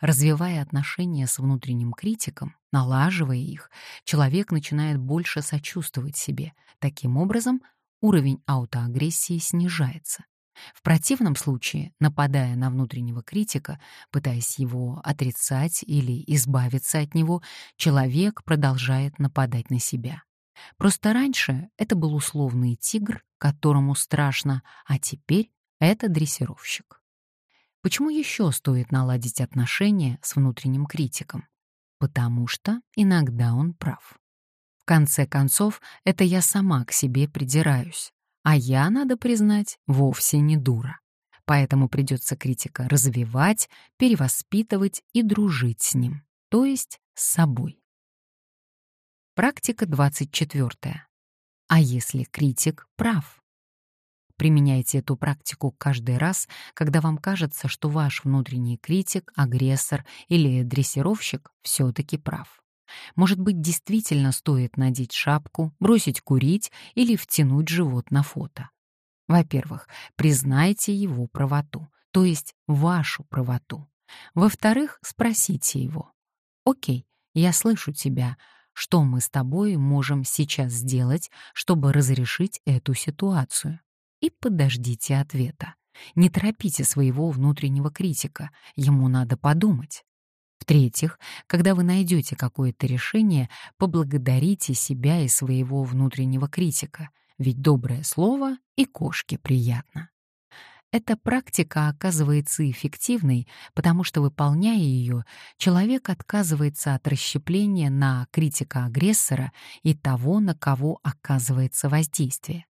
A: Развивая отношения с внутренним критиком, налаживая их, человек начинает больше сочувствовать себе. Таким образом, уровень аутоагрессии снижается. В противном случае, нападая на внутреннего критика, пытаясь его отрицать или избавиться от него, человек продолжает нападать на себя. Просто раньше это был условный тигр, которому страшно, а теперь это дрессировщик. Почему еще стоит наладить отношения с внутренним критиком? Потому что иногда он прав. В конце концов, это я сама к себе придираюсь, а я, надо признать, вовсе не дура. Поэтому придется критика развивать, перевоспитывать и дружить с ним, то есть с собой. Практика 24. А если критик прав? Применяйте эту практику каждый раз, когда вам кажется, что ваш внутренний критик, агрессор или дрессировщик все-таки прав. Может быть, действительно стоит надеть шапку, бросить курить или втянуть живот на фото. Во-первых, признайте его правоту, то есть вашу правоту. Во-вторых, спросите его. «Окей, я слышу тебя. Что мы с тобой можем сейчас сделать, чтобы разрешить эту ситуацию?» И подождите ответа. Не торопите своего внутреннего критика, ему надо подумать. В-третьих, когда вы найдете какое-то решение, поблагодарите себя и своего внутреннего критика, ведь доброе слово и кошке приятно. Эта практика оказывается эффективной, потому что, выполняя ее, человек отказывается от расщепления на критика-агрессора и того, на кого оказывается воздействие.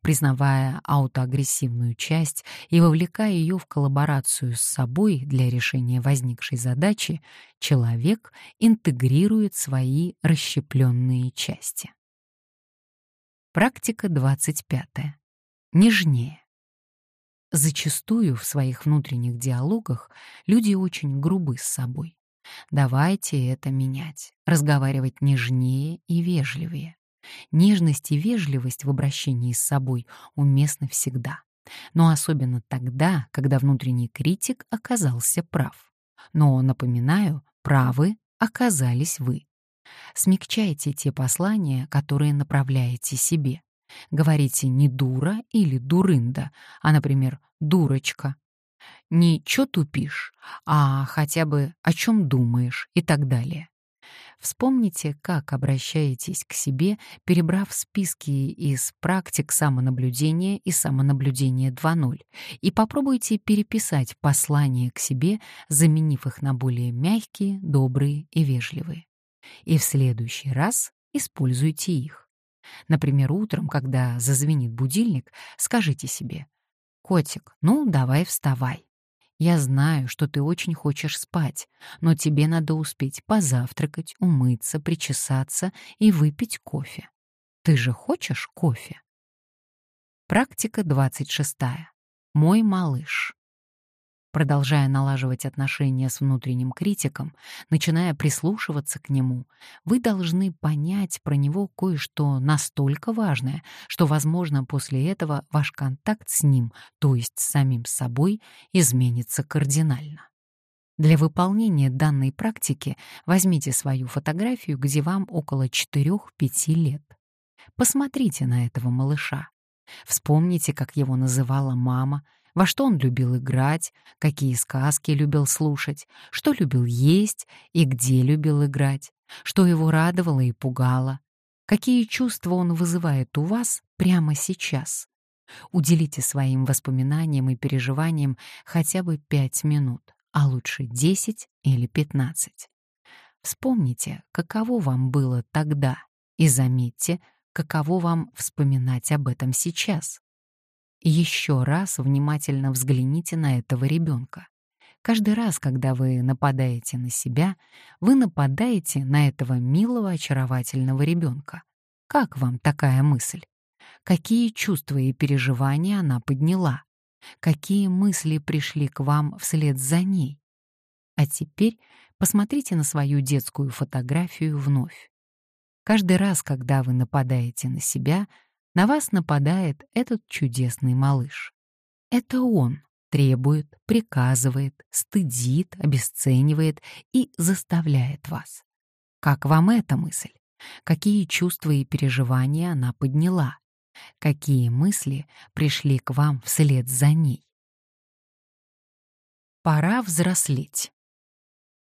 A: Признавая аутоагрессивную часть и вовлекая ее в коллаборацию с собой для решения возникшей задачи, человек интегрирует свои расщепленные части. Практика 25. Нежнее. Зачастую в своих внутренних диалогах люди очень грубы с собой. Давайте это менять, разговаривать нежнее и вежливее. Нежность и вежливость в обращении с собой уместны всегда, но особенно тогда, когда внутренний критик оказался прав. Но, напоминаю, правы оказались вы. Смягчайте те послания, которые направляете себе. Говорите не дура или дурында, а, например, дурочка. Не «чё тупишь», а хотя бы «о чем думаешь» и так далее. Вспомните, как обращаетесь к себе, перебрав списки из практик самонаблюдения и самонаблюдения 2.0, и попробуйте переписать послания к себе, заменив их на более мягкие, добрые и вежливые. И в следующий раз используйте их. Например, утром, когда зазвенит будильник, скажите себе «Котик, ну давай вставай». Я знаю, что ты очень хочешь спать, но тебе надо успеть позавтракать, умыться, причесаться и выпить кофе. Ты же хочешь кофе? Практика 26. Мой малыш. Продолжая налаживать отношения с внутренним критиком, начиная прислушиваться к нему, вы должны понять про него кое-что настолько важное, что, возможно, после этого ваш контакт с ним, то есть с самим собой, изменится кардинально. Для выполнения данной практики возьмите свою фотографию, где вам около 4-5 лет. Посмотрите на этого малыша. Вспомните, как его называла мама, во что он любил играть, какие сказки любил слушать, что любил есть и где любил играть, что его радовало и пугало, какие чувства он вызывает у вас прямо сейчас. Уделите своим воспоминаниям и переживаниям хотя бы пять минут, а лучше десять или пятнадцать. Вспомните, каково вам было тогда, и заметьте, каково вам вспоминать об этом сейчас. Еще раз внимательно взгляните на этого ребенка. Каждый раз, когда вы нападаете на себя, вы нападаете на этого милого, очаровательного ребенка. Как вам такая мысль? Какие чувства и переживания она подняла? Какие мысли пришли к вам вслед за ней? А теперь посмотрите на свою детскую фотографию вновь. Каждый раз, когда вы нападаете на себя, на вас нападает этот чудесный малыш. Это он требует, приказывает, стыдит, обесценивает и заставляет вас. Как вам эта мысль? Какие чувства и переживания она подняла? Какие мысли пришли к вам вслед за ней? Пора взрослеть.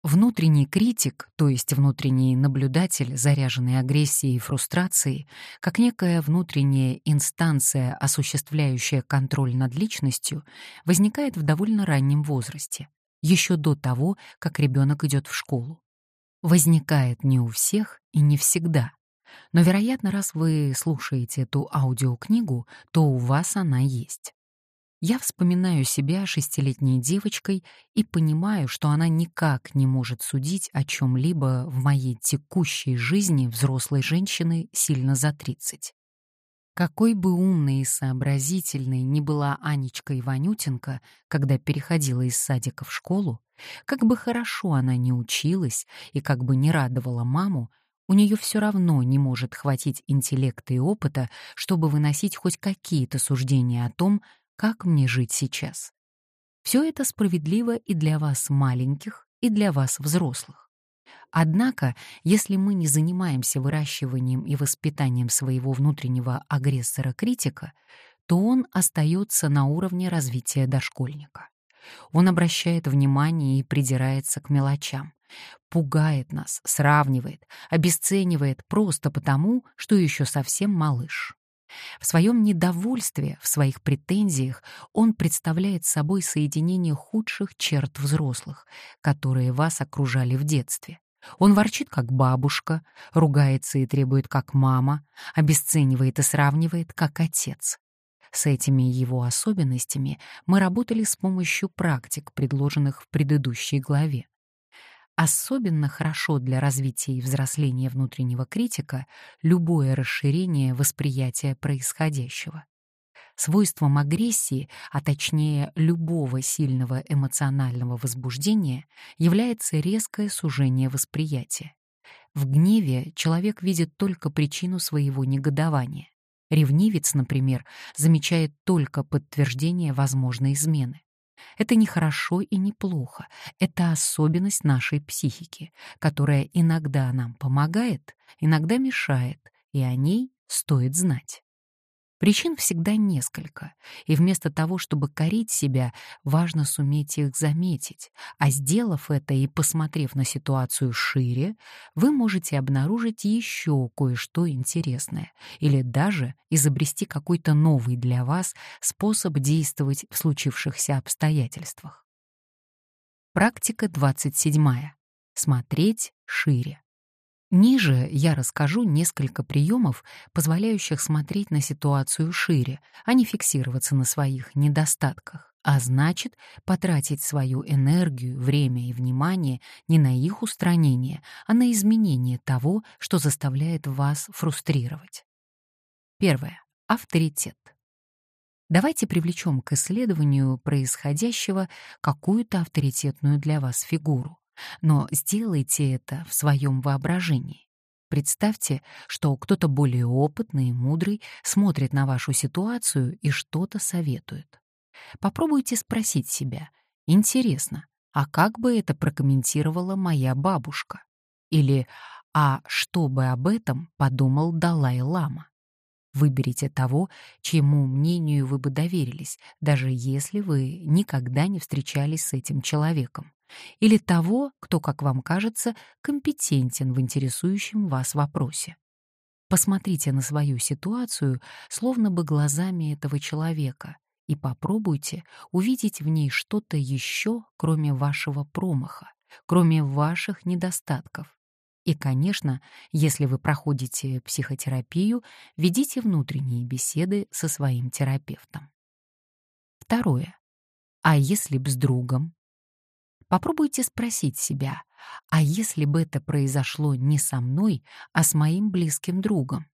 A: Внутренний критик, то есть внутренний наблюдатель, заряженный агрессией и фрустрацией, как некая внутренняя инстанция, осуществляющая контроль над личностью, возникает в довольно раннем возрасте, еще до того, как ребенок идет в школу. Возникает не у всех и не всегда. Но, вероятно, раз вы слушаете эту аудиокнигу, то у вас она есть. Я вспоминаю себя шестилетней девочкой и понимаю, что она никак не может судить о чем-либо в моей текущей жизни взрослой женщины сильно за 30. Какой бы умной и сообразительной ни была Анечка Иванютенко, когда переходила из садика в школу, как бы хорошо она ни училась и как бы не радовала маму, у нее все равно не может хватить интеллекта и опыта, чтобы выносить хоть какие-то суждения о том, как мне жить сейчас. Все это справедливо и для вас маленьких, и для вас взрослых. Однако, если мы не занимаемся выращиванием и воспитанием своего внутреннего агрессора-критика, то он остается на уровне развития дошкольника. Он обращает внимание и придирается к мелочам, пугает нас, сравнивает, обесценивает просто потому, что еще совсем малыш. В своем недовольстве, в своих претензиях он представляет собой соединение худших черт взрослых, которые вас окружали в детстве. Он ворчит, как бабушка, ругается и требует, как мама, обесценивает и сравнивает, как отец. С этими его особенностями мы работали с помощью практик, предложенных в предыдущей главе. Особенно хорошо для развития и взросления внутреннего критика любое расширение восприятия происходящего. Свойством агрессии, а точнее любого сильного эмоционального возбуждения, является резкое сужение восприятия. В гневе человек видит только причину своего негодования. Ревнивец, например, замечает только подтверждение возможной измены. Это не хорошо и не плохо. Это особенность нашей психики, которая иногда нам помогает, иногда мешает, и о ней стоит знать. Причин всегда несколько, и вместо того, чтобы корить себя, важно суметь их заметить, а сделав это и посмотрев на ситуацию шире, вы можете обнаружить еще кое-что интересное или даже изобрести какой-то новый для вас способ действовать в случившихся обстоятельствах. Практика 27. Смотреть шире. Ниже я расскажу несколько приемов, позволяющих смотреть на ситуацию шире, а не фиксироваться на своих недостатках, а значит, потратить свою энергию, время и внимание не на их устранение, а на изменение того, что заставляет вас фрустрировать. Первое. Авторитет. Давайте привлечем к исследованию происходящего какую-то авторитетную для вас фигуру, но сделайте это в своем воображении. Представьте, что кто-то более опытный и мудрый смотрит на вашу ситуацию и что-то советует. Попробуйте спросить себя, интересно, а как бы это прокомментировала моя бабушка? Или «А что бы об этом подумал Далай-лама?» Выберите того, чьему мнению вы бы доверились, даже если вы никогда не встречались с этим человеком. Или того, кто, как вам кажется, компетентен в интересующем вас вопросе. Посмотрите на свою ситуацию словно бы глазами этого человека и попробуйте увидеть в ней что-то еще, кроме вашего промаха, кроме ваших недостатков. И, конечно, если вы проходите психотерапию, ведите внутренние беседы со своим терапевтом. Второе. А если б с другом? Попробуйте спросить себя, а если бы это произошло не со мной, а с моим близким другом?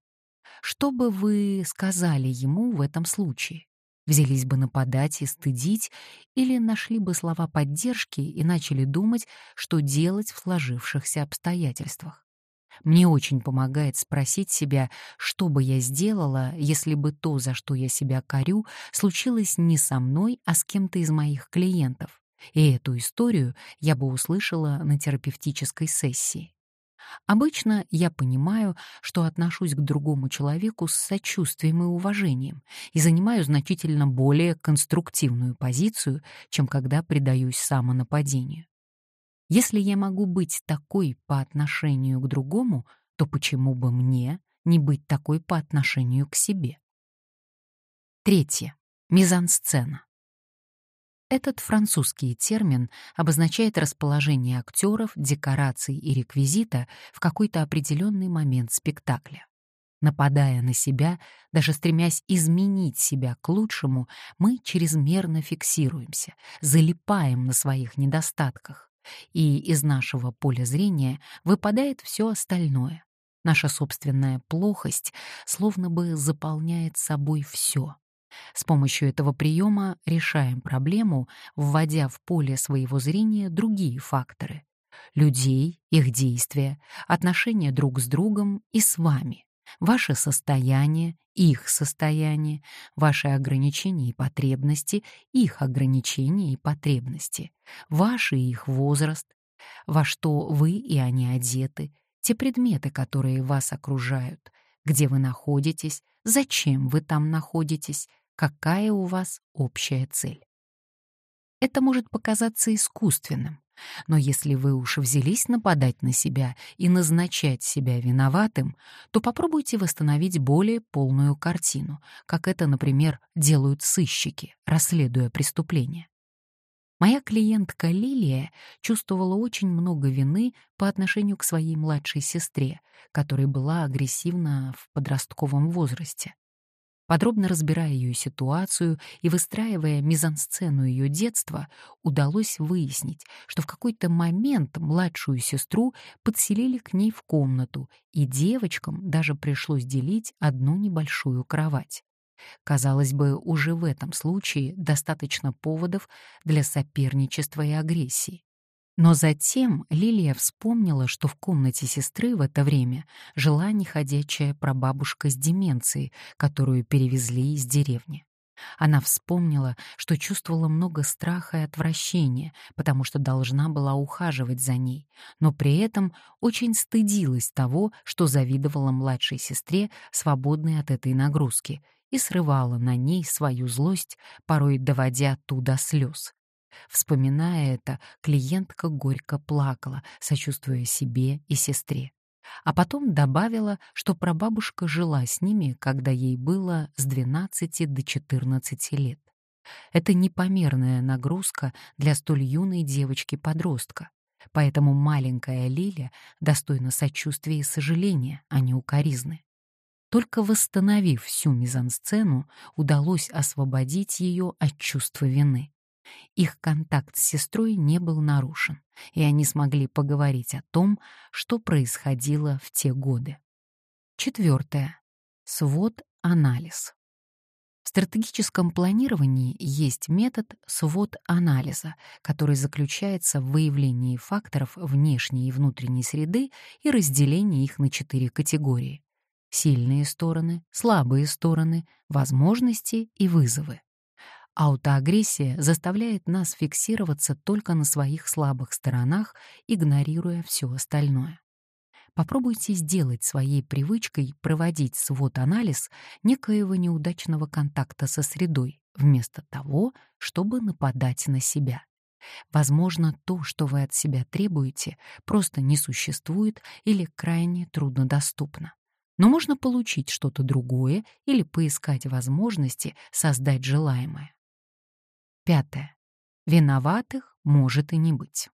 A: Что бы вы сказали ему в этом случае? взялись бы нападать и стыдить, или нашли бы слова поддержки и начали думать, что делать в сложившихся обстоятельствах. Мне очень помогает спросить себя, что бы я сделала, если бы то, за что я себя корю, случилось не со мной, а с кем-то из моих клиентов. И эту историю я бы услышала на терапевтической сессии. Обычно я понимаю, что отношусь к другому человеку с сочувствием и уважением и занимаю значительно более конструктивную позицию, чем когда предаюсь самонападению. Если я могу быть такой по отношению к другому, то почему бы мне не быть такой по отношению к себе? Третье. Мизансцена. Этот французский термин обозначает расположение актеров, декораций и реквизита в какой-то определенный момент спектакля. Нападая на себя, даже стремясь изменить себя к лучшему, мы чрезмерно фиксируемся, залипаем на своих недостатках, и из нашего поля зрения выпадает все остальное. Наша собственная плохость словно бы заполняет собой все. С помощью этого приема решаем проблему, вводя в поле своего зрения другие факторы — людей, их действия, отношения друг с другом и с вами, ваше состояние, их состояние, ваши ограничения и потребности, их ограничения и потребности, ваш и их возраст, во что вы и они одеты, те предметы, которые вас окружают, где вы находитесь, зачем вы там находитесь, какая у вас общая цель. Это может показаться искусственным, но если вы уж взялись нападать на себя и назначать себя виноватым, то попробуйте восстановить более полную картину, как это, например, делают сыщики, расследуя преступления. Моя клиентка Лилия чувствовала очень много вины по отношению к своей младшей сестре, которая была агрессивна в подростковом возрасте. Подробно разбирая ее ситуацию и выстраивая мизансцену ее детства, удалось выяснить, что в какой-то момент младшую сестру подселили к ней в комнату, и девочкам даже пришлось делить одну небольшую кровать. Казалось бы, уже в этом случае достаточно поводов для соперничества и агрессии. Но затем Лилия вспомнила, что в комнате сестры в это время жила неходячая прабабушка с деменцией, которую перевезли из деревни. Она вспомнила, что чувствовала много страха и отвращения, потому что должна была ухаживать за ней, но при этом очень стыдилась того, что завидовала младшей сестре, свободной от этой нагрузки, и срывала на ней свою злость, порой доводя ту до слез. Вспоминая это, клиентка горько плакала, сочувствуя себе и сестре. А потом добавила, что прабабушка жила с ними, когда ей было с 12 до 14 лет. Это непомерная нагрузка для столь юной девочки-подростка, поэтому маленькая Лиля достойна сочувствия и сожаления, а не укоризны. Только восстановив всю мизансцену, удалось освободить ее от чувства вины. Их контакт с сестрой не был нарушен, и они смогли поговорить о том, что происходило в те годы. Четвертое. Свод свод-анализ. В стратегическом планировании есть метод свод-анализа, который заключается в выявлении факторов внешней и внутренней среды и разделении их на четыре категории — сильные стороны, слабые стороны, возможности и вызовы. Аутоагрессия заставляет нас фиксироваться только на своих слабых сторонах, игнорируя все остальное. Попробуйте сделать своей привычкой проводить свод-анализ некоего неудачного контакта со средой, вместо того, чтобы нападать на себя. Возможно, то, что вы от себя требуете, просто не существует или крайне труднодоступно. Но можно получить что-то другое или поискать возможности создать желаемое. Пятое. Виноватых может и не быть.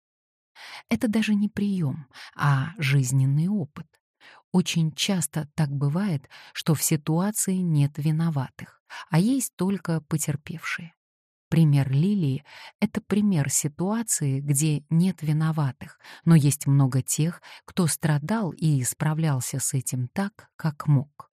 A: Это даже не прием, а жизненный опыт. Очень часто так бывает, что в ситуации нет виноватых, а есть только потерпевшие. Пример Лилии — это пример ситуации, где нет виноватых, но есть много тех, кто страдал и справлялся с этим так, как мог.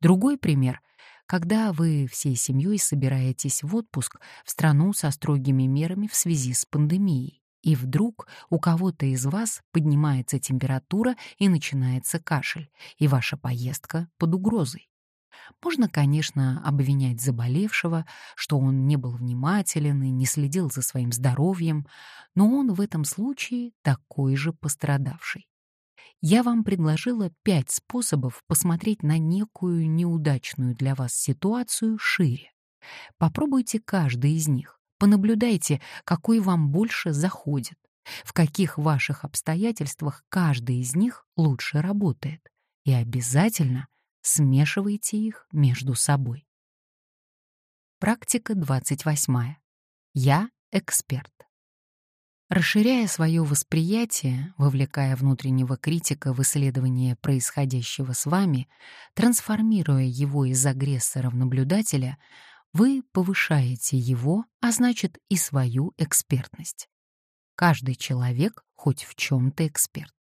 A: Другой пример — когда вы всей семьей собираетесь в отпуск в страну со строгими мерами в связи с пандемией и вдруг у кого-то из вас поднимается температура и начинается кашель, и ваша поездка под угрозой. Можно, конечно, обвинять заболевшего, что он не был внимателен и не следил за своим здоровьем, но он в этом случае такой же пострадавший. Я вам предложила пять способов посмотреть на некую неудачную для вас ситуацию шире. Попробуйте каждый из них Понаблюдайте, какой вам больше заходит, в каких ваших обстоятельствах каждый из них лучше работает, и обязательно смешивайте их между собой. Практика 28. Я эксперт. Расширяя свое восприятие, вовлекая внутреннего критика в исследование происходящего с вами, трансформируя его из агрессора в наблюдателя, вы повышаете его, а значит и свою экспертность. Каждый человек хоть в чем-то эксперт.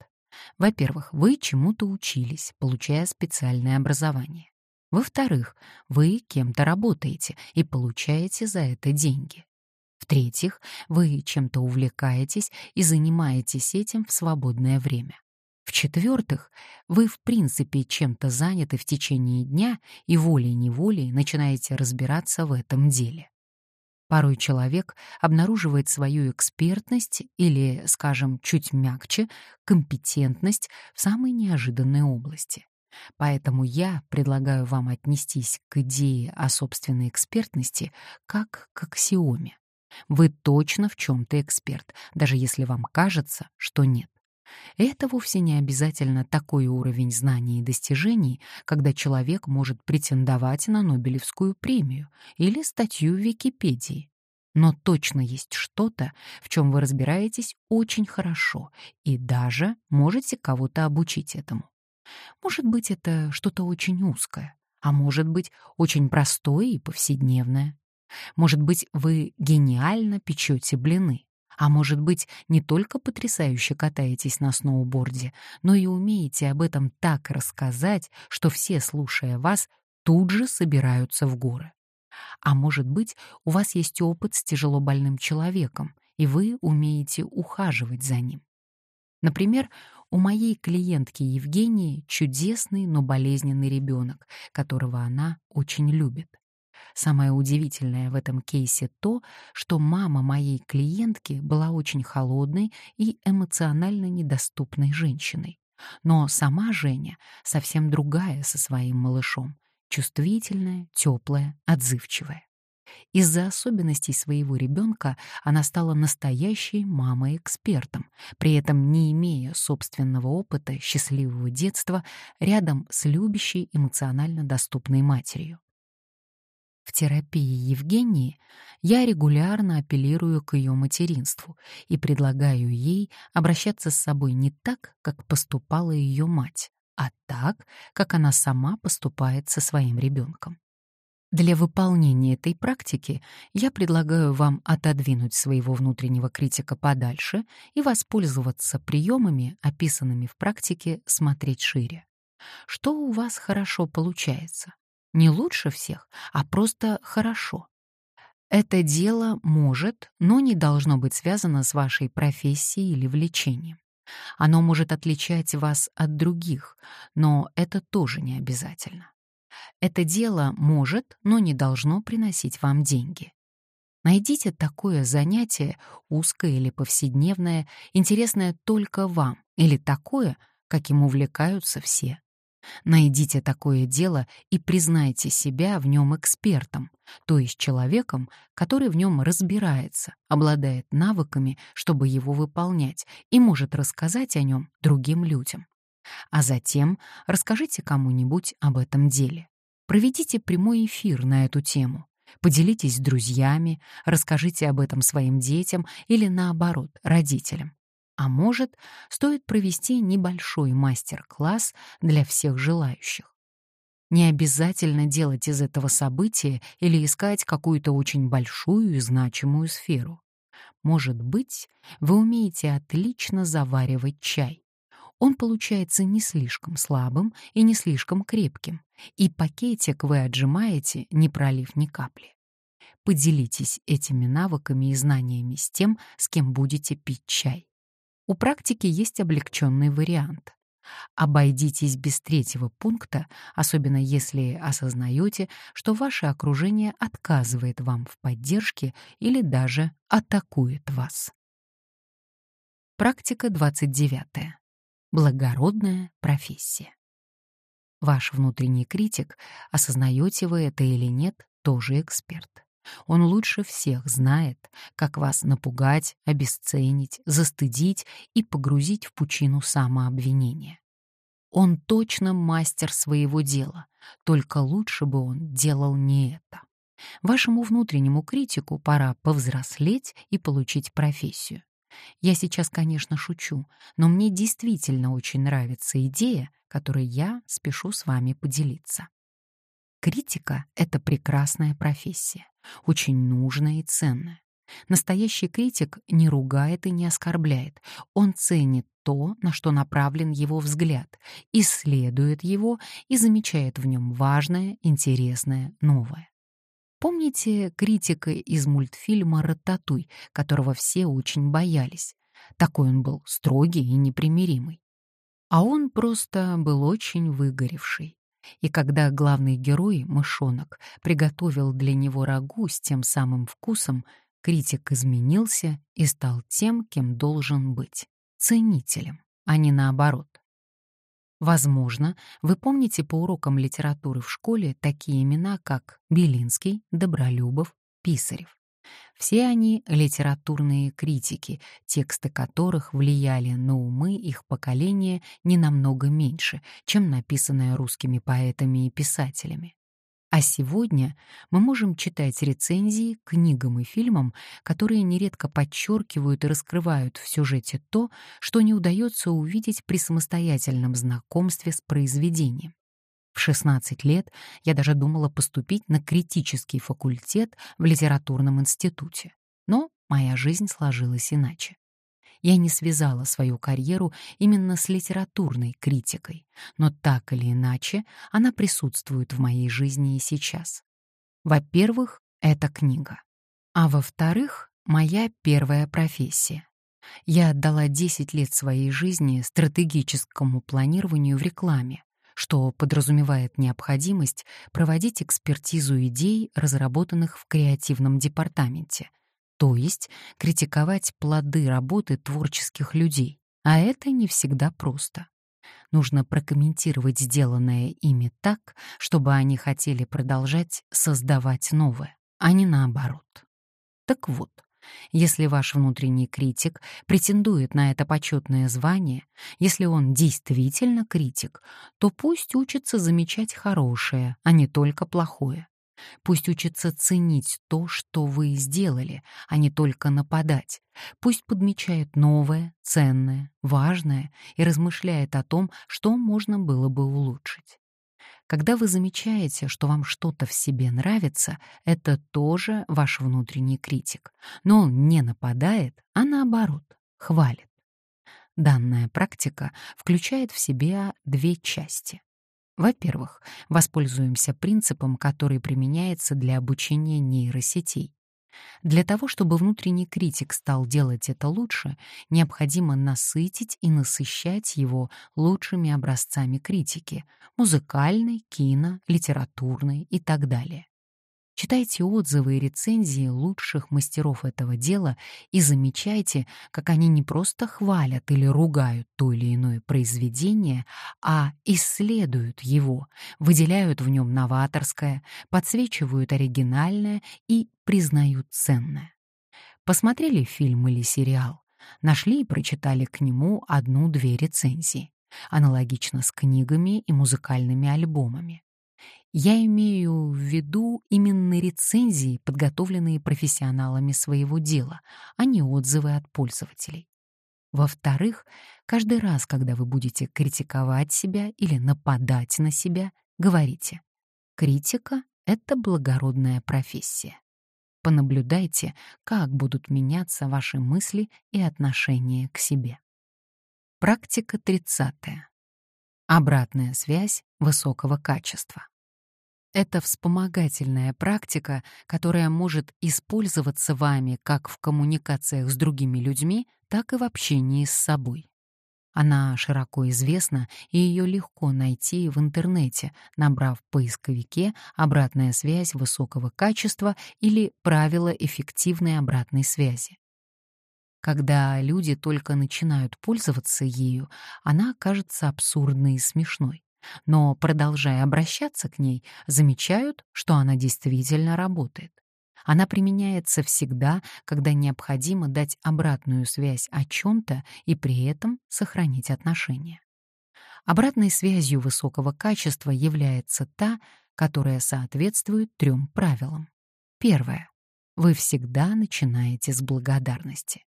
A: Во-первых, вы чему-то учились, получая специальное образование. Во-вторых, вы кем-то работаете и получаете за это деньги. В-третьих, вы чем-то увлекаетесь и занимаетесь этим в свободное время. В-четвертых, вы в принципе чем-то заняты в течение дня и волей-неволей начинаете разбираться в этом деле. Порой человек обнаруживает свою экспертность или, скажем, чуть мягче, компетентность в самой неожиданной области. Поэтому я предлагаю вам отнестись к идее о собственной экспертности как к аксиоме. Вы точно в чем-то эксперт, даже если вам кажется, что нет. Это вовсе не обязательно такой уровень знаний и достижений, когда человек может претендовать на Нобелевскую премию или статью в Википедии. Но точно есть что-то, в чем вы разбираетесь очень хорошо и даже можете кого-то обучить этому. Может быть, это что-то очень узкое, а может быть, очень простое и повседневное. Может быть, вы гениально печете блины, а может быть, не только потрясающе катаетесь на сноуборде, но и умеете об этом так рассказать, что все, слушая вас, тут же собираются в горы. А может быть, у вас есть опыт с тяжело больным человеком, и вы умеете ухаживать за ним. Например, у моей клиентки Евгении чудесный, но болезненный ребенок, которого она очень любит. Самое удивительное в этом кейсе то, что мама моей клиентки была очень холодной и эмоционально недоступной женщиной. Но сама Женя совсем другая со своим малышом, чувствительная, теплая, отзывчивая. Из-за особенностей своего ребенка она стала настоящей мамой-экспертом, при этом не имея собственного опыта счастливого детства рядом с любящей эмоционально доступной матерью. В терапии Евгении я регулярно апеллирую к ее материнству и предлагаю ей обращаться с собой не так, как поступала ее мать, а так, как она сама поступает со своим ребенком. Для выполнения этой практики я предлагаю вам отодвинуть своего внутреннего критика подальше и воспользоваться приемами, описанными в практике «Смотреть шире». Что у вас хорошо получается? Не лучше всех, а просто хорошо. Это дело может, но не должно быть связано с вашей профессией или влечением. Оно может отличать вас от других, но это тоже не обязательно. Это дело может, но не должно приносить вам деньги. Найдите такое занятие, узкое или повседневное, интересное только вам, или такое, каким увлекаются все. Найдите такое дело и признайте себя в нем экспертом, то есть человеком, который в нем разбирается, обладает навыками, чтобы его выполнять, и может рассказать о нем другим людям. А затем расскажите кому-нибудь об этом деле. Проведите прямой эфир на эту тему. Поделитесь с друзьями, расскажите об этом своим детям или, наоборот, родителям. А может, стоит провести небольшой мастер-класс для всех желающих. Не обязательно делать из этого события или искать какую-то очень большую и значимую сферу. Может быть, вы умеете отлично заваривать чай. Он получается не слишком слабым и не слишком крепким, и пакетик вы отжимаете, не пролив ни капли. Поделитесь этими навыками и знаниями с тем, с кем будете пить чай. У практики есть облегченный вариант. Обойдитесь без третьего пункта, особенно если осознаете, что ваше окружение отказывает вам в поддержке или даже атакует вас. Практика 29. Благородная профессия. Ваш внутренний критик, осознаете вы это или нет, тоже эксперт. Он лучше всех знает, как вас напугать, обесценить, застыдить и погрузить в пучину самообвинения. Он точно мастер своего дела, только лучше бы он делал не это. Вашему внутреннему критику пора повзрослеть и получить профессию. Я сейчас, конечно, шучу, но мне действительно очень нравится идея, которой я спешу с вами поделиться. Критика — это прекрасная профессия, очень нужная и ценная. Настоящий критик не ругает и не оскорбляет. Он ценит то, на что направлен его взгляд, исследует его и замечает в нем важное, интересное, новое. Помните критика из мультфильма «Рататуй», которого все очень боялись? Такой он был строгий и непримиримый. А он просто был очень выгоревший. И когда главный герой, мышонок, приготовил для него рагу с тем самым вкусом, критик изменился и стал тем, кем должен быть — ценителем, а не наоборот. Возможно, вы помните по урокам литературы в школе такие имена, как Белинский, Добролюбов, Писарев. Все они — литературные критики, тексты которых влияли на умы их поколения не намного меньше, чем написанное русскими поэтами и писателями. А сегодня мы можем читать рецензии книгам и фильмам, которые нередко подчеркивают и раскрывают в сюжете то, что не удается увидеть при самостоятельном знакомстве с произведением. В 16 лет я даже думала поступить на критический факультет в литературном институте. Но моя жизнь сложилась иначе. Я не связала свою карьеру именно с литературной критикой, но так или иначе она присутствует в моей жизни и сейчас. Во-первых, это книга. А во-вторых, моя первая профессия. Я отдала 10 лет своей жизни стратегическому планированию в рекламе, что подразумевает необходимость проводить экспертизу идей, разработанных в креативном департаменте, то есть критиковать плоды работы творческих людей, а это не всегда просто. Нужно прокомментировать сделанное ими так, чтобы они хотели продолжать создавать новое, а не наоборот. Так вот, если ваш внутренний критик претендует на это почетное звание, если он действительно критик, то пусть учится замечать хорошее, а не только плохое. Пусть учится ценить то, что вы сделали, а не только нападать. Пусть подмечает новое, ценное, важное и размышляет о том, что можно было бы улучшить. Когда вы замечаете, что вам что-то в себе нравится, это тоже ваш внутренний критик. Но он не нападает, а наоборот, хвалит. Данная практика включает в себя две части. Во-первых, воспользуемся принципом, который применяется для обучения нейросетей. Для того, чтобы внутренний критик стал делать это лучше, необходимо насытить и насыщать его лучшими образцами критики — музыкальной, кино, литературной и так далее. Читайте отзывы и рецензии лучших мастеров этого дела и замечайте, как они не просто хвалят или ругают то или иное произведение, а исследуют его, выделяют в нем новаторское, подсвечивают оригинальное и признают ценное. Посмотрели фильм или сериал, нашли и прочитали к нему одну-две рецензии, аналогично с книгами и музыкальными альбомами. Я имею в виду именно рецензии, подготовленные профессионалами своего дела, а не отзывы от пользователей. Во-вторых, каждый раз, когда вы будете критиковать себя или нападать на себя, говорите «Критика — это благородная профессия». Понаблюдайте, как будут меняться ваши мысли и отношения к себе. Практика 30. Обратная связь высокого качества. Это вспомогательная практика, которая может использоваться вами как в коммуникациях с другими людьми, так и в общении с собой. Она широко известна, и ее легко найти в интернете, набрав в поисковике «обратная связь высокого качества» или «правила эффективной обратной связи». Когда люди только начинают пользоваться ею, она кажется абсурдной и смешной но, продолжая обращаться к ней, замечают, что она действительно работает. Она применяется всегда, когда необходимо дать обратную связь о чем-то и при этом сохранить отношения. Обратной связью высокого качества является та, которая соответствует трем правилам. Первое. Вы всегда начинаете с благодарности.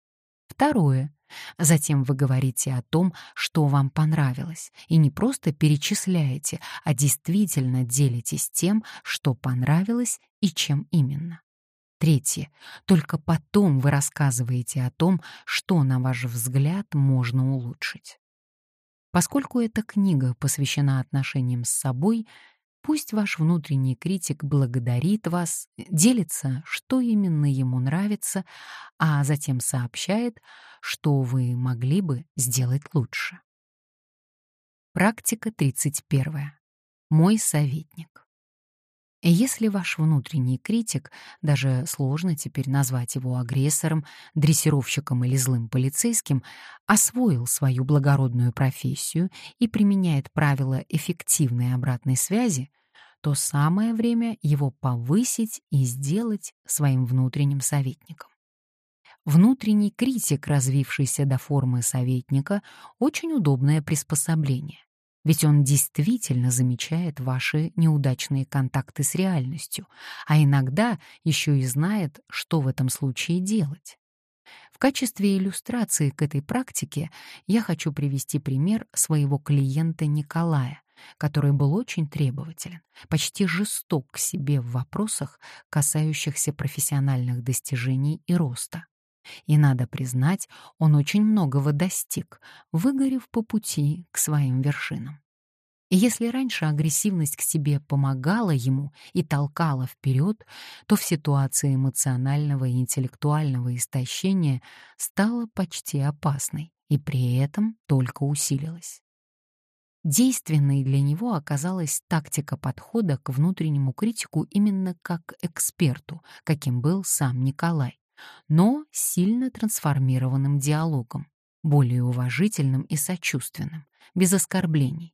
A: Второе. Затем вы говорите о том, что вам понравилось, и не просто перечисляете, а действительно делитесь тем, что понравилось и чем именно. Третье. Только потом вы рассказываете о том, что, на ваш взгляд, можно улучшить. Поскольку эта книга посвящена отношениям с собой, Пусть ваш внутренний критик благодарит вас, делится, что именно ему нравится, а затем сообщает, что вы могли бы сделать лучше. Практика 31. Мой советник. Если ваш внутренний критик, даже сложно теперь назвать его агрессором, дрессировщиком или злым полицейским, освоил свою благородную профессию и применяет правила эффективной обратной связи, то самое время его повысить и сделать своим внутренним советником. Внутренний критик, развившийся до формы советника, очень удобное приспособление, ведь он действительно замечает ваши неудачные контакты с реальностью, а иногда еще и знает, что в этом случае делать. В качестве иллюстрации к этой практике я хочу привести пример своего клиента Николая, который был очень требователен, почти жесток к себе в вопросах, касающихся профессиональных достижений и роста. И надо признать, он очень многого достиг, выгорев по пути к своим вершинам. И если раньше агрессивность к себе помогала ему и толкала вперед, то в ситуации эмоционального и интеллектуального истощения стала почти опасной и при этом только усилилась. Действенной для него оказалась тактика подхода к внутреннему критику именно как эксперту, каким был сам Николай, но сильно трансформированным диалогом, более уважительным и сочувственным, без оскорблений.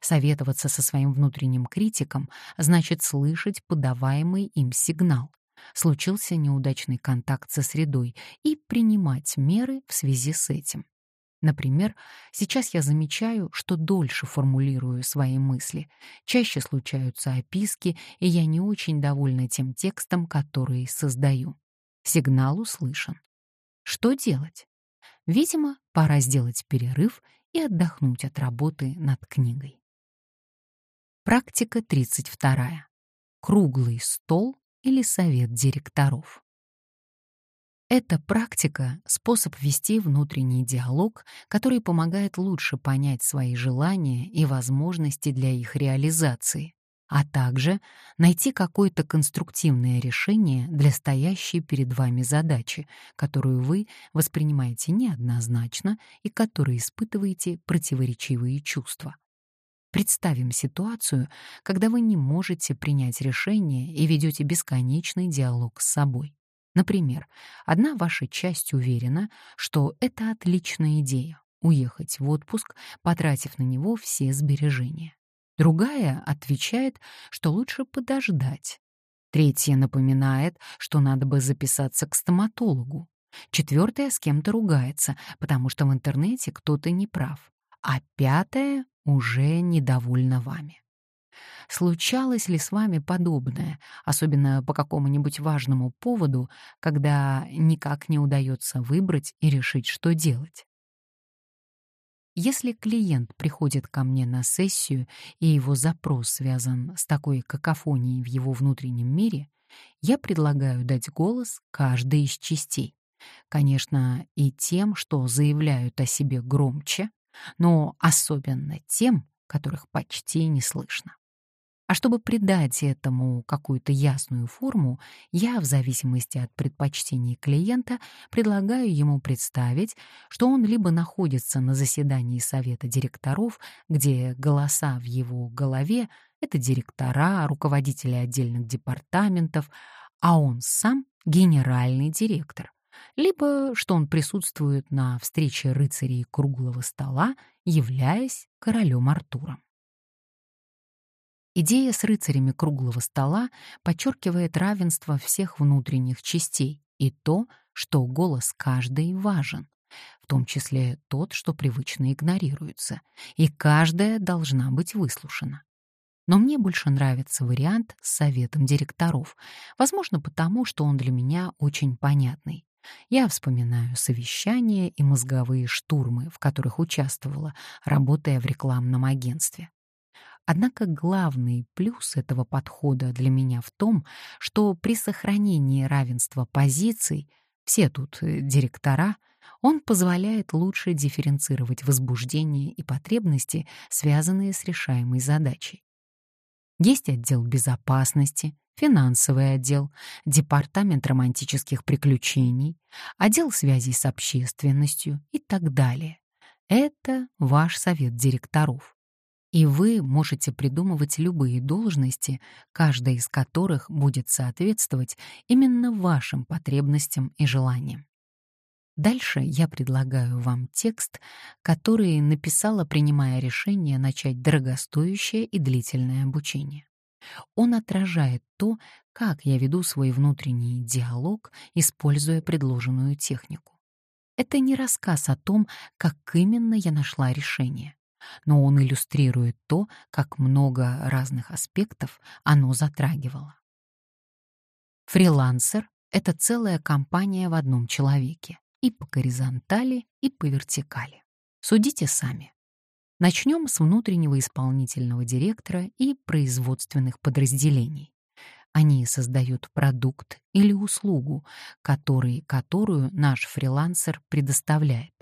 A: Советоваться со своим внутренним критиком значит слышать подаваемый им сигнал. Случился неудачный контакт со средой и принимать меры в связи с этим. Например, сейчас я замечаю, что дольше формулирую свои мысли, чаще случаются описки, и я не очень довольна тем текстом, который создаю. Сигнал услышан. Что делать? Видимо, пора сделать перерыв и отдохнуть от работы над книгой. Практика 32. Круглый стол или совет директоров. Эта практика — способ вести внутренний диалог, который помогает лучше понять свои желания и возможности для их реализации, а также найти какое-то конструктивное решение для стоящей перед вами задачи, которую вы воспринимаете неоднозначно и которой испытываете противоречивые чувства. Представим ситуацию, когда вы не можете принять решение и ведете бесконечный диалог с собой. Например, одна ваша часть уверена, что это отличная идея — уехать в отпуск, потратив на него все сбережения. Другая отвечает, что лучше подождать. Третья напоминает, что надо бы записаться к стоматологу. Четвертая с кем-то ругается, потому что в интернете кто-то не прав. А пятая уже недовольна вами. Случалось ли с вами подобное, особенно по какому-нибудь важному поводу, когда никак не удается выбрать и решить, что делать? Если клиент приходит ко мне на сессию, и его запрос связан с такой какофонией в его внутреннем мире, я предлагаю дать голос каждой из частей. Конечно, и тем, что заявляют о себе громче, но особенно тем, которых почти не слышно. А чтобы придать этому какую-то ясную форму, я, в зависимости от предпочтений клиента, предлагаю ему представить, что он либо находится на заседании совета директоров, где голоса в его голове — это директора, руководители отдельных департаментов, а он сам — генеральный директор, либо что он присутствует на встрече рыцарей круглого стола, являясь королем Артуром. Идея с рыцарями круглого стола подчеркивает равенство всех внутренних частей и то, что голос каждой важен, в том числе тот, что привычно игнорируется, и каждая должна быть выслушана. Но мне больше нравится вариант с советом директоров, возможно, потому, что он для меня очень понятный. Я вспоминаю совещания и мозговые штурмы, в которых участвовала, работая в рекламном агентстве. Однако главный плюс этого подхода для меня в том, что при сохранении равенства позиций, все тут э, директора, он позволяет лучше дифференцировать возбуждение и потребности, связанные с решаемой задачей. Есть отдел безопасности, финансовый отдел, департамент романтических приключений, отдел связей с общественностью и так далее. Это ваш совет директоров. И вы можете придумывать любые должности, каждая из которых будет соответствовать именно вашим потребностям и желаниям. Дальше я предлагаю вам текст, который написала, принимая решение начать дорогостоящее и длительное обучение. Он отражает то, как я веду свой внутренний диалог, используя предложенную технику. Это не рассказ о том, как именно я нашла решение но он иллюстрирует то, как много разных аспектов оно затрагивало. Фрилансер — это целая компания в одном человеке, и по горизонтали, и по вертикали. Судите сами. Начнем с внутреннего исполнительного директора и производственных подразделений. Они создают продукт или услугу, который, которую наш фрилансер предоставляет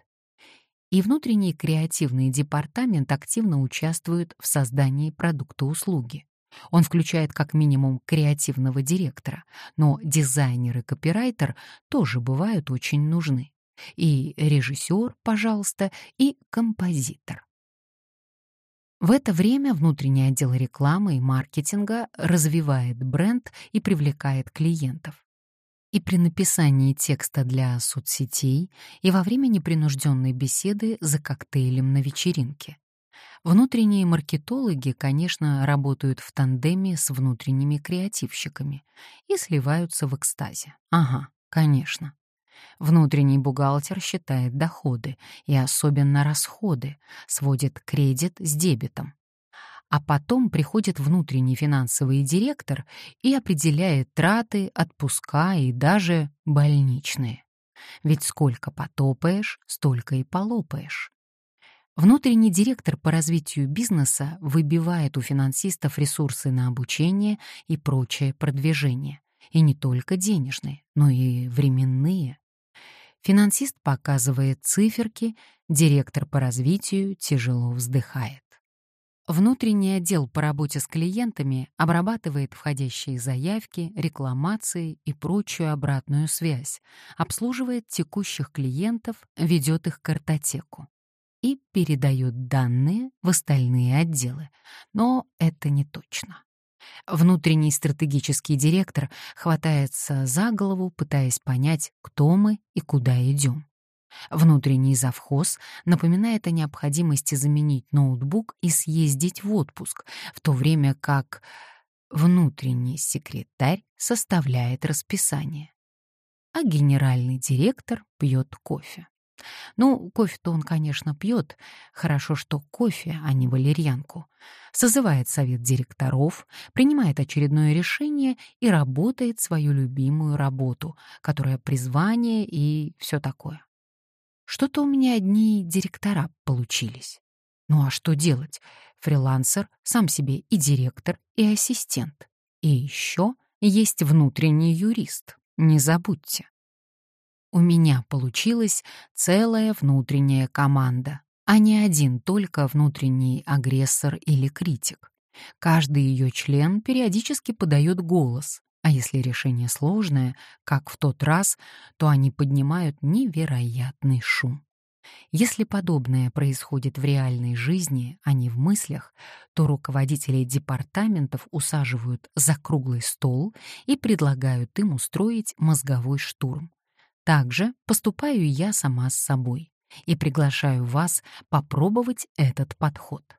A: и внутренний креативный департамент активно участвует в создании продукта услуги. Он включает как минимум креативного директора, но дизайнер и копирайтер тоже бывают очень нужны. И режиссер, пожалуйста, и композитор. В это время внутренний отдел рекламы и маркетинга развивает бренд и привлекает клиентов и при написании текста для соцсетей, и во время непринужденной беседы за коктейлем на вечеринке. Внутренние маркетологи, конечно, работают в тандеме с внутренними креативщиками и сливаются в экстазе. Ага, конечно. Внутренний бухгалтер считает доходы и особенно расходы, сводит кредит с дебетом а потом приходит внутренний финансовый директор и определяет траты, отпуска и даже больничные. Ведь сколько потопаешь, столько и полопаешь. Внутренний директор по развитию бизнеса выбивает у финансистов ресурсы на обучение и прочее продвижение. И не только денежные, но и временные. Финансист показывает циферки, директор по развитию тяжело вздыхает. Внутренний отдел по работе с клиентами обрабатывает входящие заявки, рекламации и прочую обратную связь, обслуживает текущих клиентов, ведет их картотеку и передает данные в остальные отделы. Но это не точно. Внутренний стратегический директор хватается за голову, пытаясь понять, кто мы и куда идем. Внутренний завхоз напоминает о необходимости заменить ноутбук и съездить в отпуск, в то время как внутренний секретарь составляет расписание, а генеральный директор пьет кофе. Ну, кофе-то он, конечно, пьет. Хорошо, что кофе, а не валерьянку. Созывает совет директоров, принимает очередное решение и работает свою любимую работу, которая призвание и все такое. Что-то у меня одни директора получились. Ну а что делать? Фрилансер, сам себе и директор, и ассистент. И еще есть внутренний юрист. Не забудьте. У меня получилась целая внутренняя команда, а не один только внутренний агрессор или критик. Каждый ее член периодически подает голос, а если решение сложное, как в тот раз, то они поднимают невероятный шум. Если подобное происходит в реальной жизни, а не в мыслях, то руководителей департаментов усаживают за круглый стол и предлагают им устроить мозговой штурм. Также поступаю я сама с собой и приглашаю вас попробовать этот подход.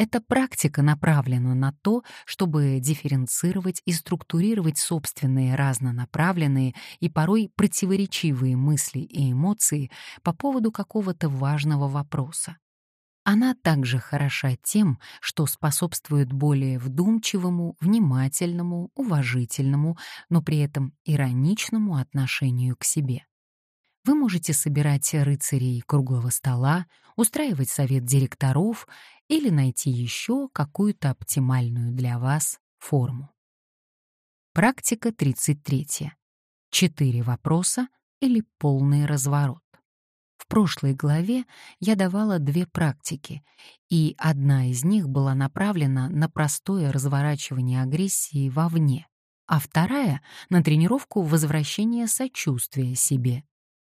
A: Эта практика направлена на то, чтобы дифференцировать и структурировать собственные разнонаправленные и порой противоречивые мысли и эмоции по поводу какого-то важного вопроса. Она также хороша тем, что способствует более вдумчивому, внимательному, уважительному, но при этом ироничному отношению к себе. Вы можете собирать рыцарей круглого стола, устраивать совет директоров или найти еще какую-то оптимальную для вас форму. Практика 33. Четыре вопроса или полный разворот. В прошлой главе я давала две практики, и одна из них была направлена на простое разворачивание агрессии вовне, а вторая — на тренировку возвращения сочувствия себе.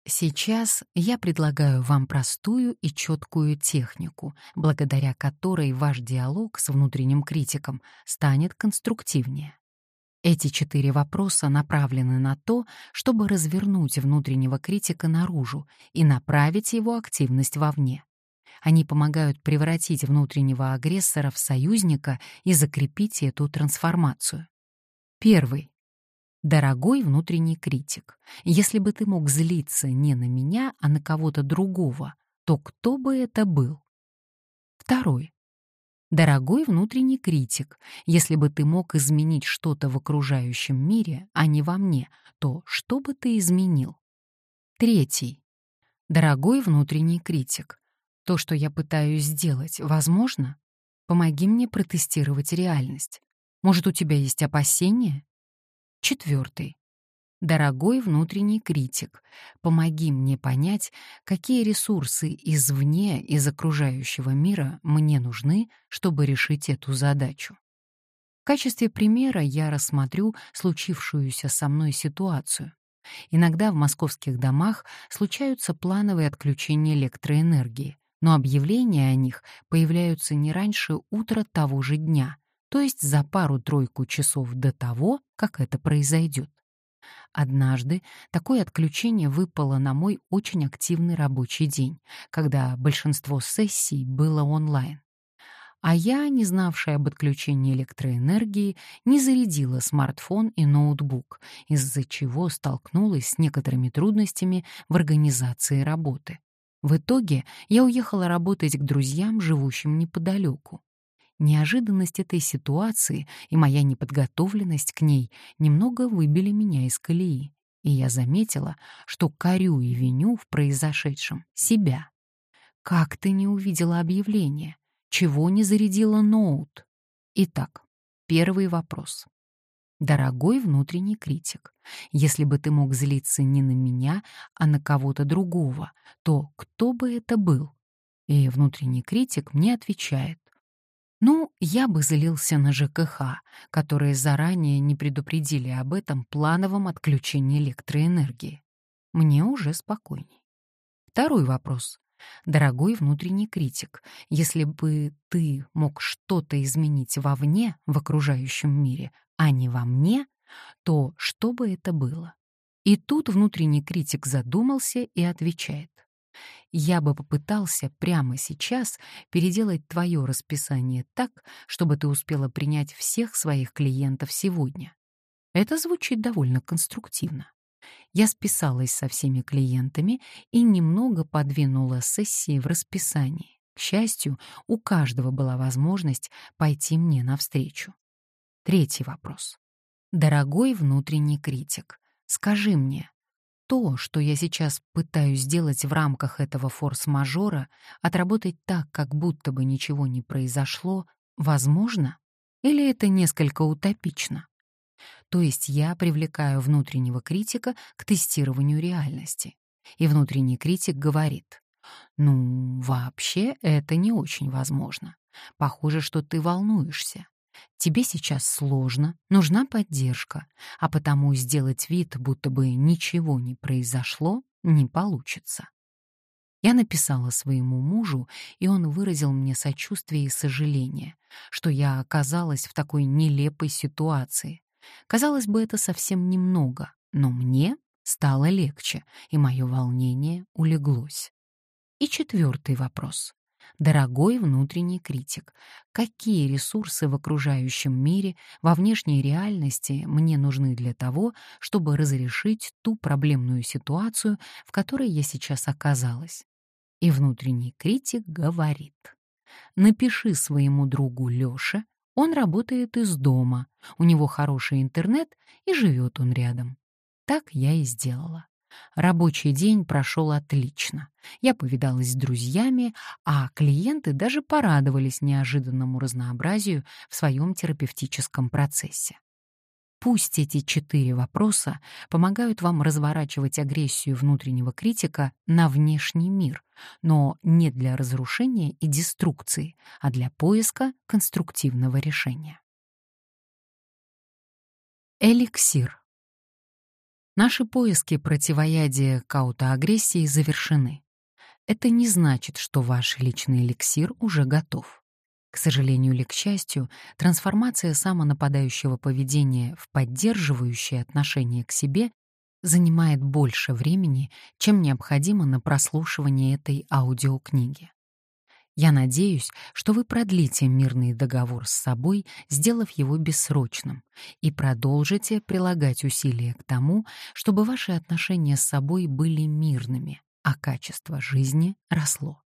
A: Сейчас я предлагаю вам простую и четкую технику, благодаря которой ваш диалог с внутренним критиком станет конструктивнее. Эти четыре вопроса направлены на то, чтобы развернуть внутреннего критика наружу и направить его активность вовне. Они помогают превратить внутреннего агрессора в союзника и закрепить эту трансформацию. Первый. Дорогой внутренний критик, если бы ты мог злиться не на меня, а на кого-то другого, то кто бы это был? Второй. Дорогой внутренний критик, если бы ты мог изменить что-то в окружающем мире, а не во мне, то что бы ты изменил? Третий. Дорогой внутренний критик, то, что я пытаюсь сделать, возможно? Помоги мне протестировать реальность. Может, у тебя есть опасения? Четвертый. Дорогой внутренний критик, помоги мне понять, какие ресурсы извне, из окружающего мира мне нужны, чтобы решить эту задачу. В качестве примера я рассмотрю случившуюся со мной ситуацию. Иногда в московских домах случаются плановые отключения электроэнергии, но объявления о них появляются не раньше утра того же дня, то есть за пару-тройку часов до того, как это произойдет. Однажды такое отключение выпало на мой очень активный рабочий день, когда большинство сессий было онлайн. А я, не знавшая об отключении электроэнергии, не зарядила смартфон и ноутбук, из-за чего столкнулась с некоторыми трудностями в организации работы. В итоге я уехала работать к друзьям, живущим неподалеку. Неожиданность этой ситуации и моя неподготовленность к ней немного выбили меня из колеи, и я заметила, что корю и виню в произошедшем себя. «Как ты не увидела объявление? Чего не зарядила ноут?» Итак, первый вопрос. Дорогой внутренний критик, если бы ты мог злиться не на меня, а на кого-то другого, то кто бы это был? И внутренний критик мне отвечает. Ну, я бы злился на ЖКХ, которые заранее не предупредили об этом плановом отключении электроэнергии. Мне уже спокойней. Второй вопрос. Дорогой внутренний критик, если бы ты мог что-то изменить вовне, в окружающем мире, а не во мне, то что бы это было? И тут внутренний критик задумался и отвечает. Я бы попытался прямо сейчас переделать твое расписание так, чтобы ты успела принять всех своих клиентов сегодня. Это звучит довольно конструктивно. Я списалась со всеми клиентами и немного подвинула сессии в расписании. К счастью, у каждого была возможность пойти мне навстречу. Третий вопрос. Дорогой внутренний критик, скажи мне, то, что я сейчас пытаюсь сделать в рамках этого форс-мажора, отработать так, как будто бы ничего не произошло, возможно? Или это несколько утопично? То есть я привлекаю внутреннего критика к тестированию реальности. И внутренний критик говорит, ну, вообще это не очень возможно. Похоже, что ты волнуешься. Тебе сейчас сложно, нужна поддержка, а потому сделать вид, будто бы ничего не произошло, не получится. Я написала своему мужу, и он выразил мне сочувствие и сожаление, что я оказалась в такой нелепой ситуации, Казалось бы, это совсем немного, но мне стало легче, и мое волнение улеглось. И четвертый вопрос. Дорогой внутренний критик, какие ресурсы в окружающем мире, во внешней реальности мне нужны для того, чтобы разрешить ту проблемную ситуацию, в которой я сейчас оказалась? И внутренний критик говорит. Напиши своему другу Лёше, он работает из дома, у него хороший интернет и живет он рядом. Так я и сделала. Рабочий день прошел отлично. Я повидалась с друзьями, а клиенты даже порадовались неожиданному разнообразию в своем терапевтическом процессе. Пусть эти четыре вопроса помогают вам разворачивать агрессию внутреннего критика на внешний мир, но не для разрушения и деструкции, а для поиска конструктивного решения. Эликсир. Наши поиски противоядия к аутоагрессии завершены. Это не значит, что ваш личный эликсир уже готов. К сожалению или к счастью, трансформация самонападающего поведения в поддерживающее отношение к себе занимает больше времени, чем необходимо на прослушивание этой аудиокниги. Я надеюсь, что вы продлите мирный договор с собой, сделав его бессрочным, и продолжите прилагать усилия к тому, чтобы ваши отношения с собой были мирными, а качество жизни росло.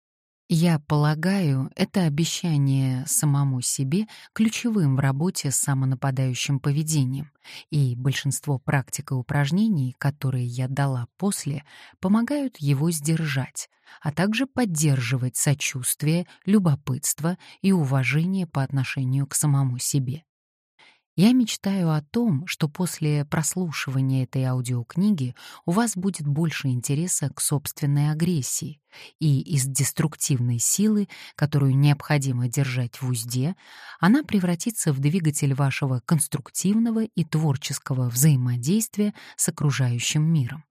A: Я полагаю, это обещание самому себе ключевым в работе с самонападающим поведением, и большинство практик и упражнений, которые я дала после, помогают его сдержать, а также поддерживать сочувствие, любопытство и уважение по отношению к самому себе. Я мечтаю о том, что после прослушивания этой аудиокниги у вас будет больше интереса к собственной агрессии, и из деструктивной силы, которую необходимо держать в узде, она превратится в двигатель вашего конструктивного и творческого взаимодействия с окружающим миром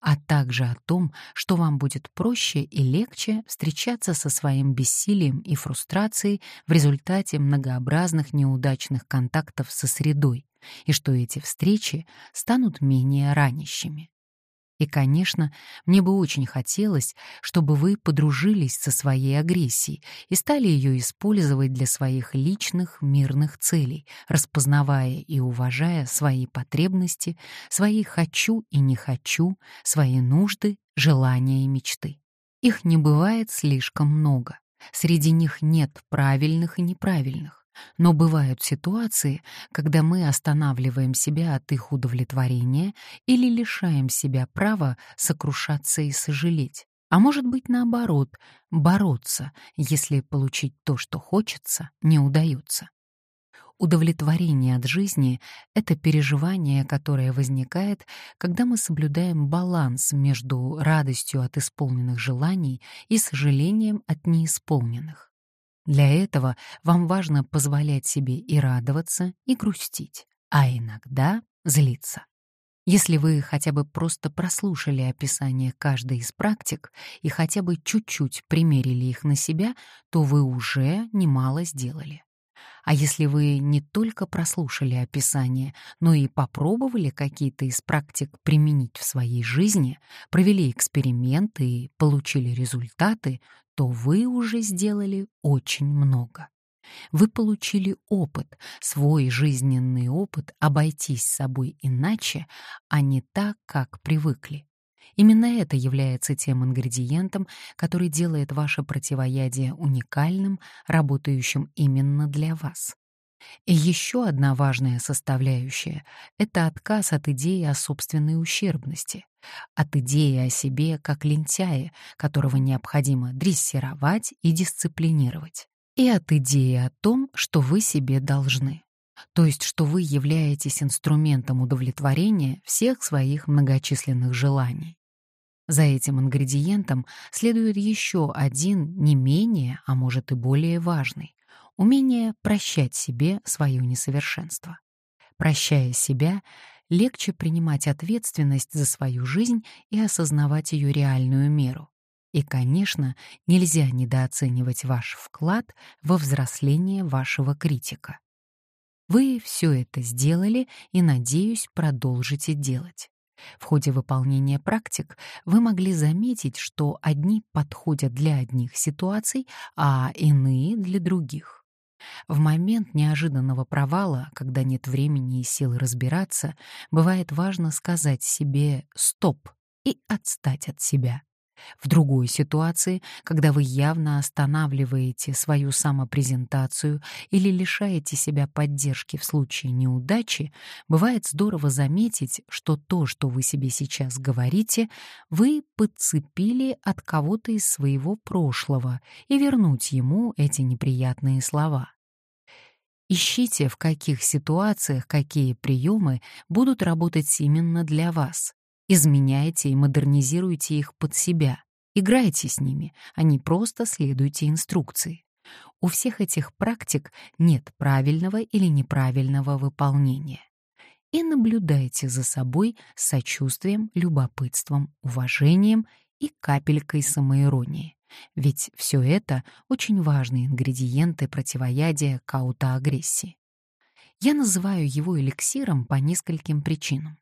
A: а также о том, что вам будет проще и легче встречаться со своим бессилием и фрустрацией в результате многообразных неудачных контактов со средой, и что эти встречи станут менее ранящими. И, конечно, мне бы очень хотелось, чтобы вы подружились со своей агрессией и стали ее использовать для своих личных мирных целей, распознавая и уважая свои потребности, свои «хочу» и «не хочу», свои нужды, желания и мечты. Их не бывает слишком много. Среди них нет правильных и неправильных. Но бывают ситуации, когда мы останавливаем себя от их удовлетворения или лишаем себя права сокрушаться и сожалеть. А может быть, наоборот, бороться, если получить то, что хочется, не удается. Удовлетворение от жизни — это переживание, которое возникает, когда мы соблюдаем баланс между радостью от исполненных желаний и сожалением от неисполненных. Для этого вам важно позволять себе и радоваться, и грустить, а иногда злиться. Если вы хотя бы просто прослушали описание каждой из практик и хотя бы чуть-чуть примерили их на себя, то вы уже немало сделали. А если вы не только прослушали описание, но и попробовали какие-то из практик применить в своей жизни, провели эксперименты и получили результаты, то вы уже сделали очень много. Вы получили опыт, свой жизненный опыт обойтись с собой иначе, а не так, как привыкли. Именно это является тем ингредиентом, который делает ваше противоядие уникальным, работающим именно для вас. И еще одна важная составляющая — это отказ от идеи о собственной ущербности, от идеи о себе как лентяе, которого необходимо дрессировать и дисциплинировать, и от идеи о том, что вы себе должны, то есть что вы являетесь инструментом удовлетворения всех своих многочисленных желаний. За этим ингредиентом следует еще один не менее, а может и более важный — умение прощать себе свое несовершенство. Прощая себя, легче принимать ответственность за свою жизнь и осознавать ее реальную меру. И, конечно, нельзя недооценивать ваш вклад во взросление вашего критика. Вы все это сделали и, надеюсь, продолжите делать. В ходе выполнения практик вы могли заметить, что одни подходят для одних ситуаций, а иные — для других. В момент неожиданного провала, когда нет времени и сил разбираться, бывает важно сказать себе «стоп» и отстать от себя. В другой ситуации, когда вы явно останавливаете свою самопрезентацию или лишаете себя поддержки в случае неудачи, бывает здорово заметить, что то, что вы себе сейчас говорите, вы подцепили от кого-то из своего прошлого и вернуть ему эти неприятные слова. Ищите, в каких ситуациях какие приемы будут работать именно для вас. Изменяйте и модернизируйте их под себя. Играйте с ними, а не просто следуйте инструкции. У всех этих практик нет правильного или неправильного выполнения. И наблюдайте за собой с сочувствием, любопытством, уважением и капелькой самоиронии. Ведь все это очень важные ингредиенты противоядия к аутоагрессии. Я называю его эликсиром по нескольким причинам.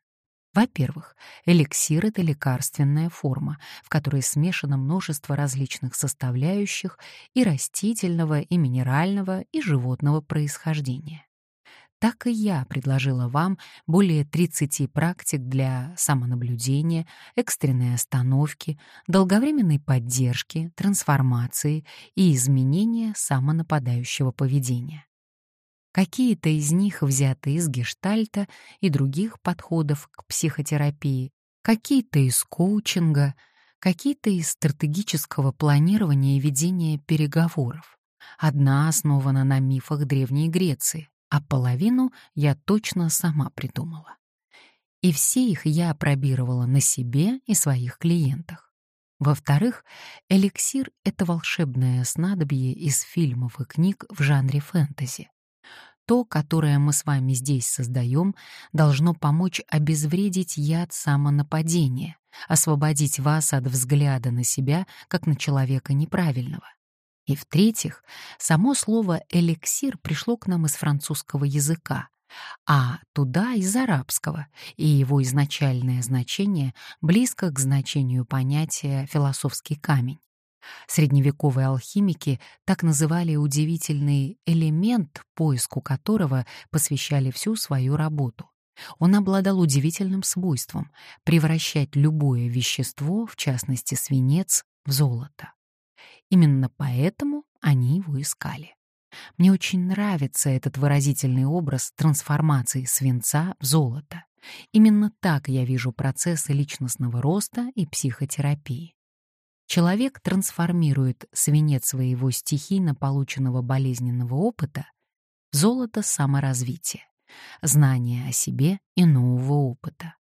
A: Во-первых, эликсир — это лекарственная форма, в которой смешано множество различных составляющих и растительного, и минерального, и животного происхождения. Так и я предложила вам более 30 практик для самонаблюдения, экстренной остановки, долговременной поддержки, трансформации и изменения самонападающего поведения. Какие-то из них взяты из гештальта и других подходов к психотерапии, какие-то из коучинга, какие-то из стратегического планирования и ведения переговоров. Одна основана на мифах Древней Греции, а половину я точно сама придумала. И все их я опробировала на себе и своих клиентах. Во-вторых, эликсир — это волшебное снадобье из фильмов и книг в жанре фэнтези. То, которое мы с вами здесь создаем, должно помочь обезвредить яд самонападения, освободить вас от взгляда на себя, как на человека неправильного. И в-третьих, само слово «эликсир» пришло к нам из французского языка, а туда из арабского, и его изначальное значение близко к значению понятия «философский камень». Средневековые алхимики так называли удивительный элемент, поиску которого посвящали всю свою работу. Он обладал удивительным свойством превращать любое вещество, в частности свинец, в золото. Именно поэтому они его искали. Мне очень нравится этот выразительный образ трансформации свинца в золото. Именно так я вижу процессы личностного роста и психотерапии. Человек трансформирует свинец своего стихийно полученного болезненного опыта Золото саморазвития, знания о себе и нового опыта.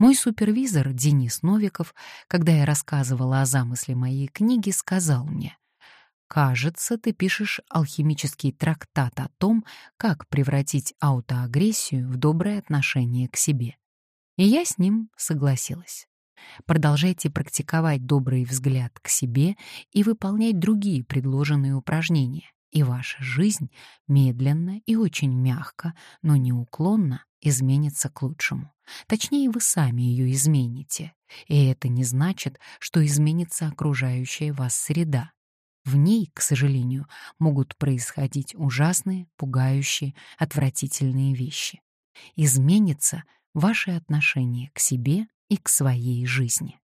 A: Мой супервизор Денис Новиков, когда я рассказывала о замысле моей книги, сказал мне, «Кажется, ты пишешь алхимический трактат о том, как превратить аутоагрессию в доброе отношение к себе». И я с ним согласилась. Продолжайте практиковать добрый взгляд к себе и выполнять другие предложенные упражнения, и ваша жизнь медленно и очень мягко, но неуклонно изменится к лучшему. Точнее, вы сами ее измените. И это не значит, что изменится окружающая вас среда. В ней, к сожалению, могут происходить ужасные, пугающие, отвратительные вещи. Изменится ваше отношение к себе и к своей жизни.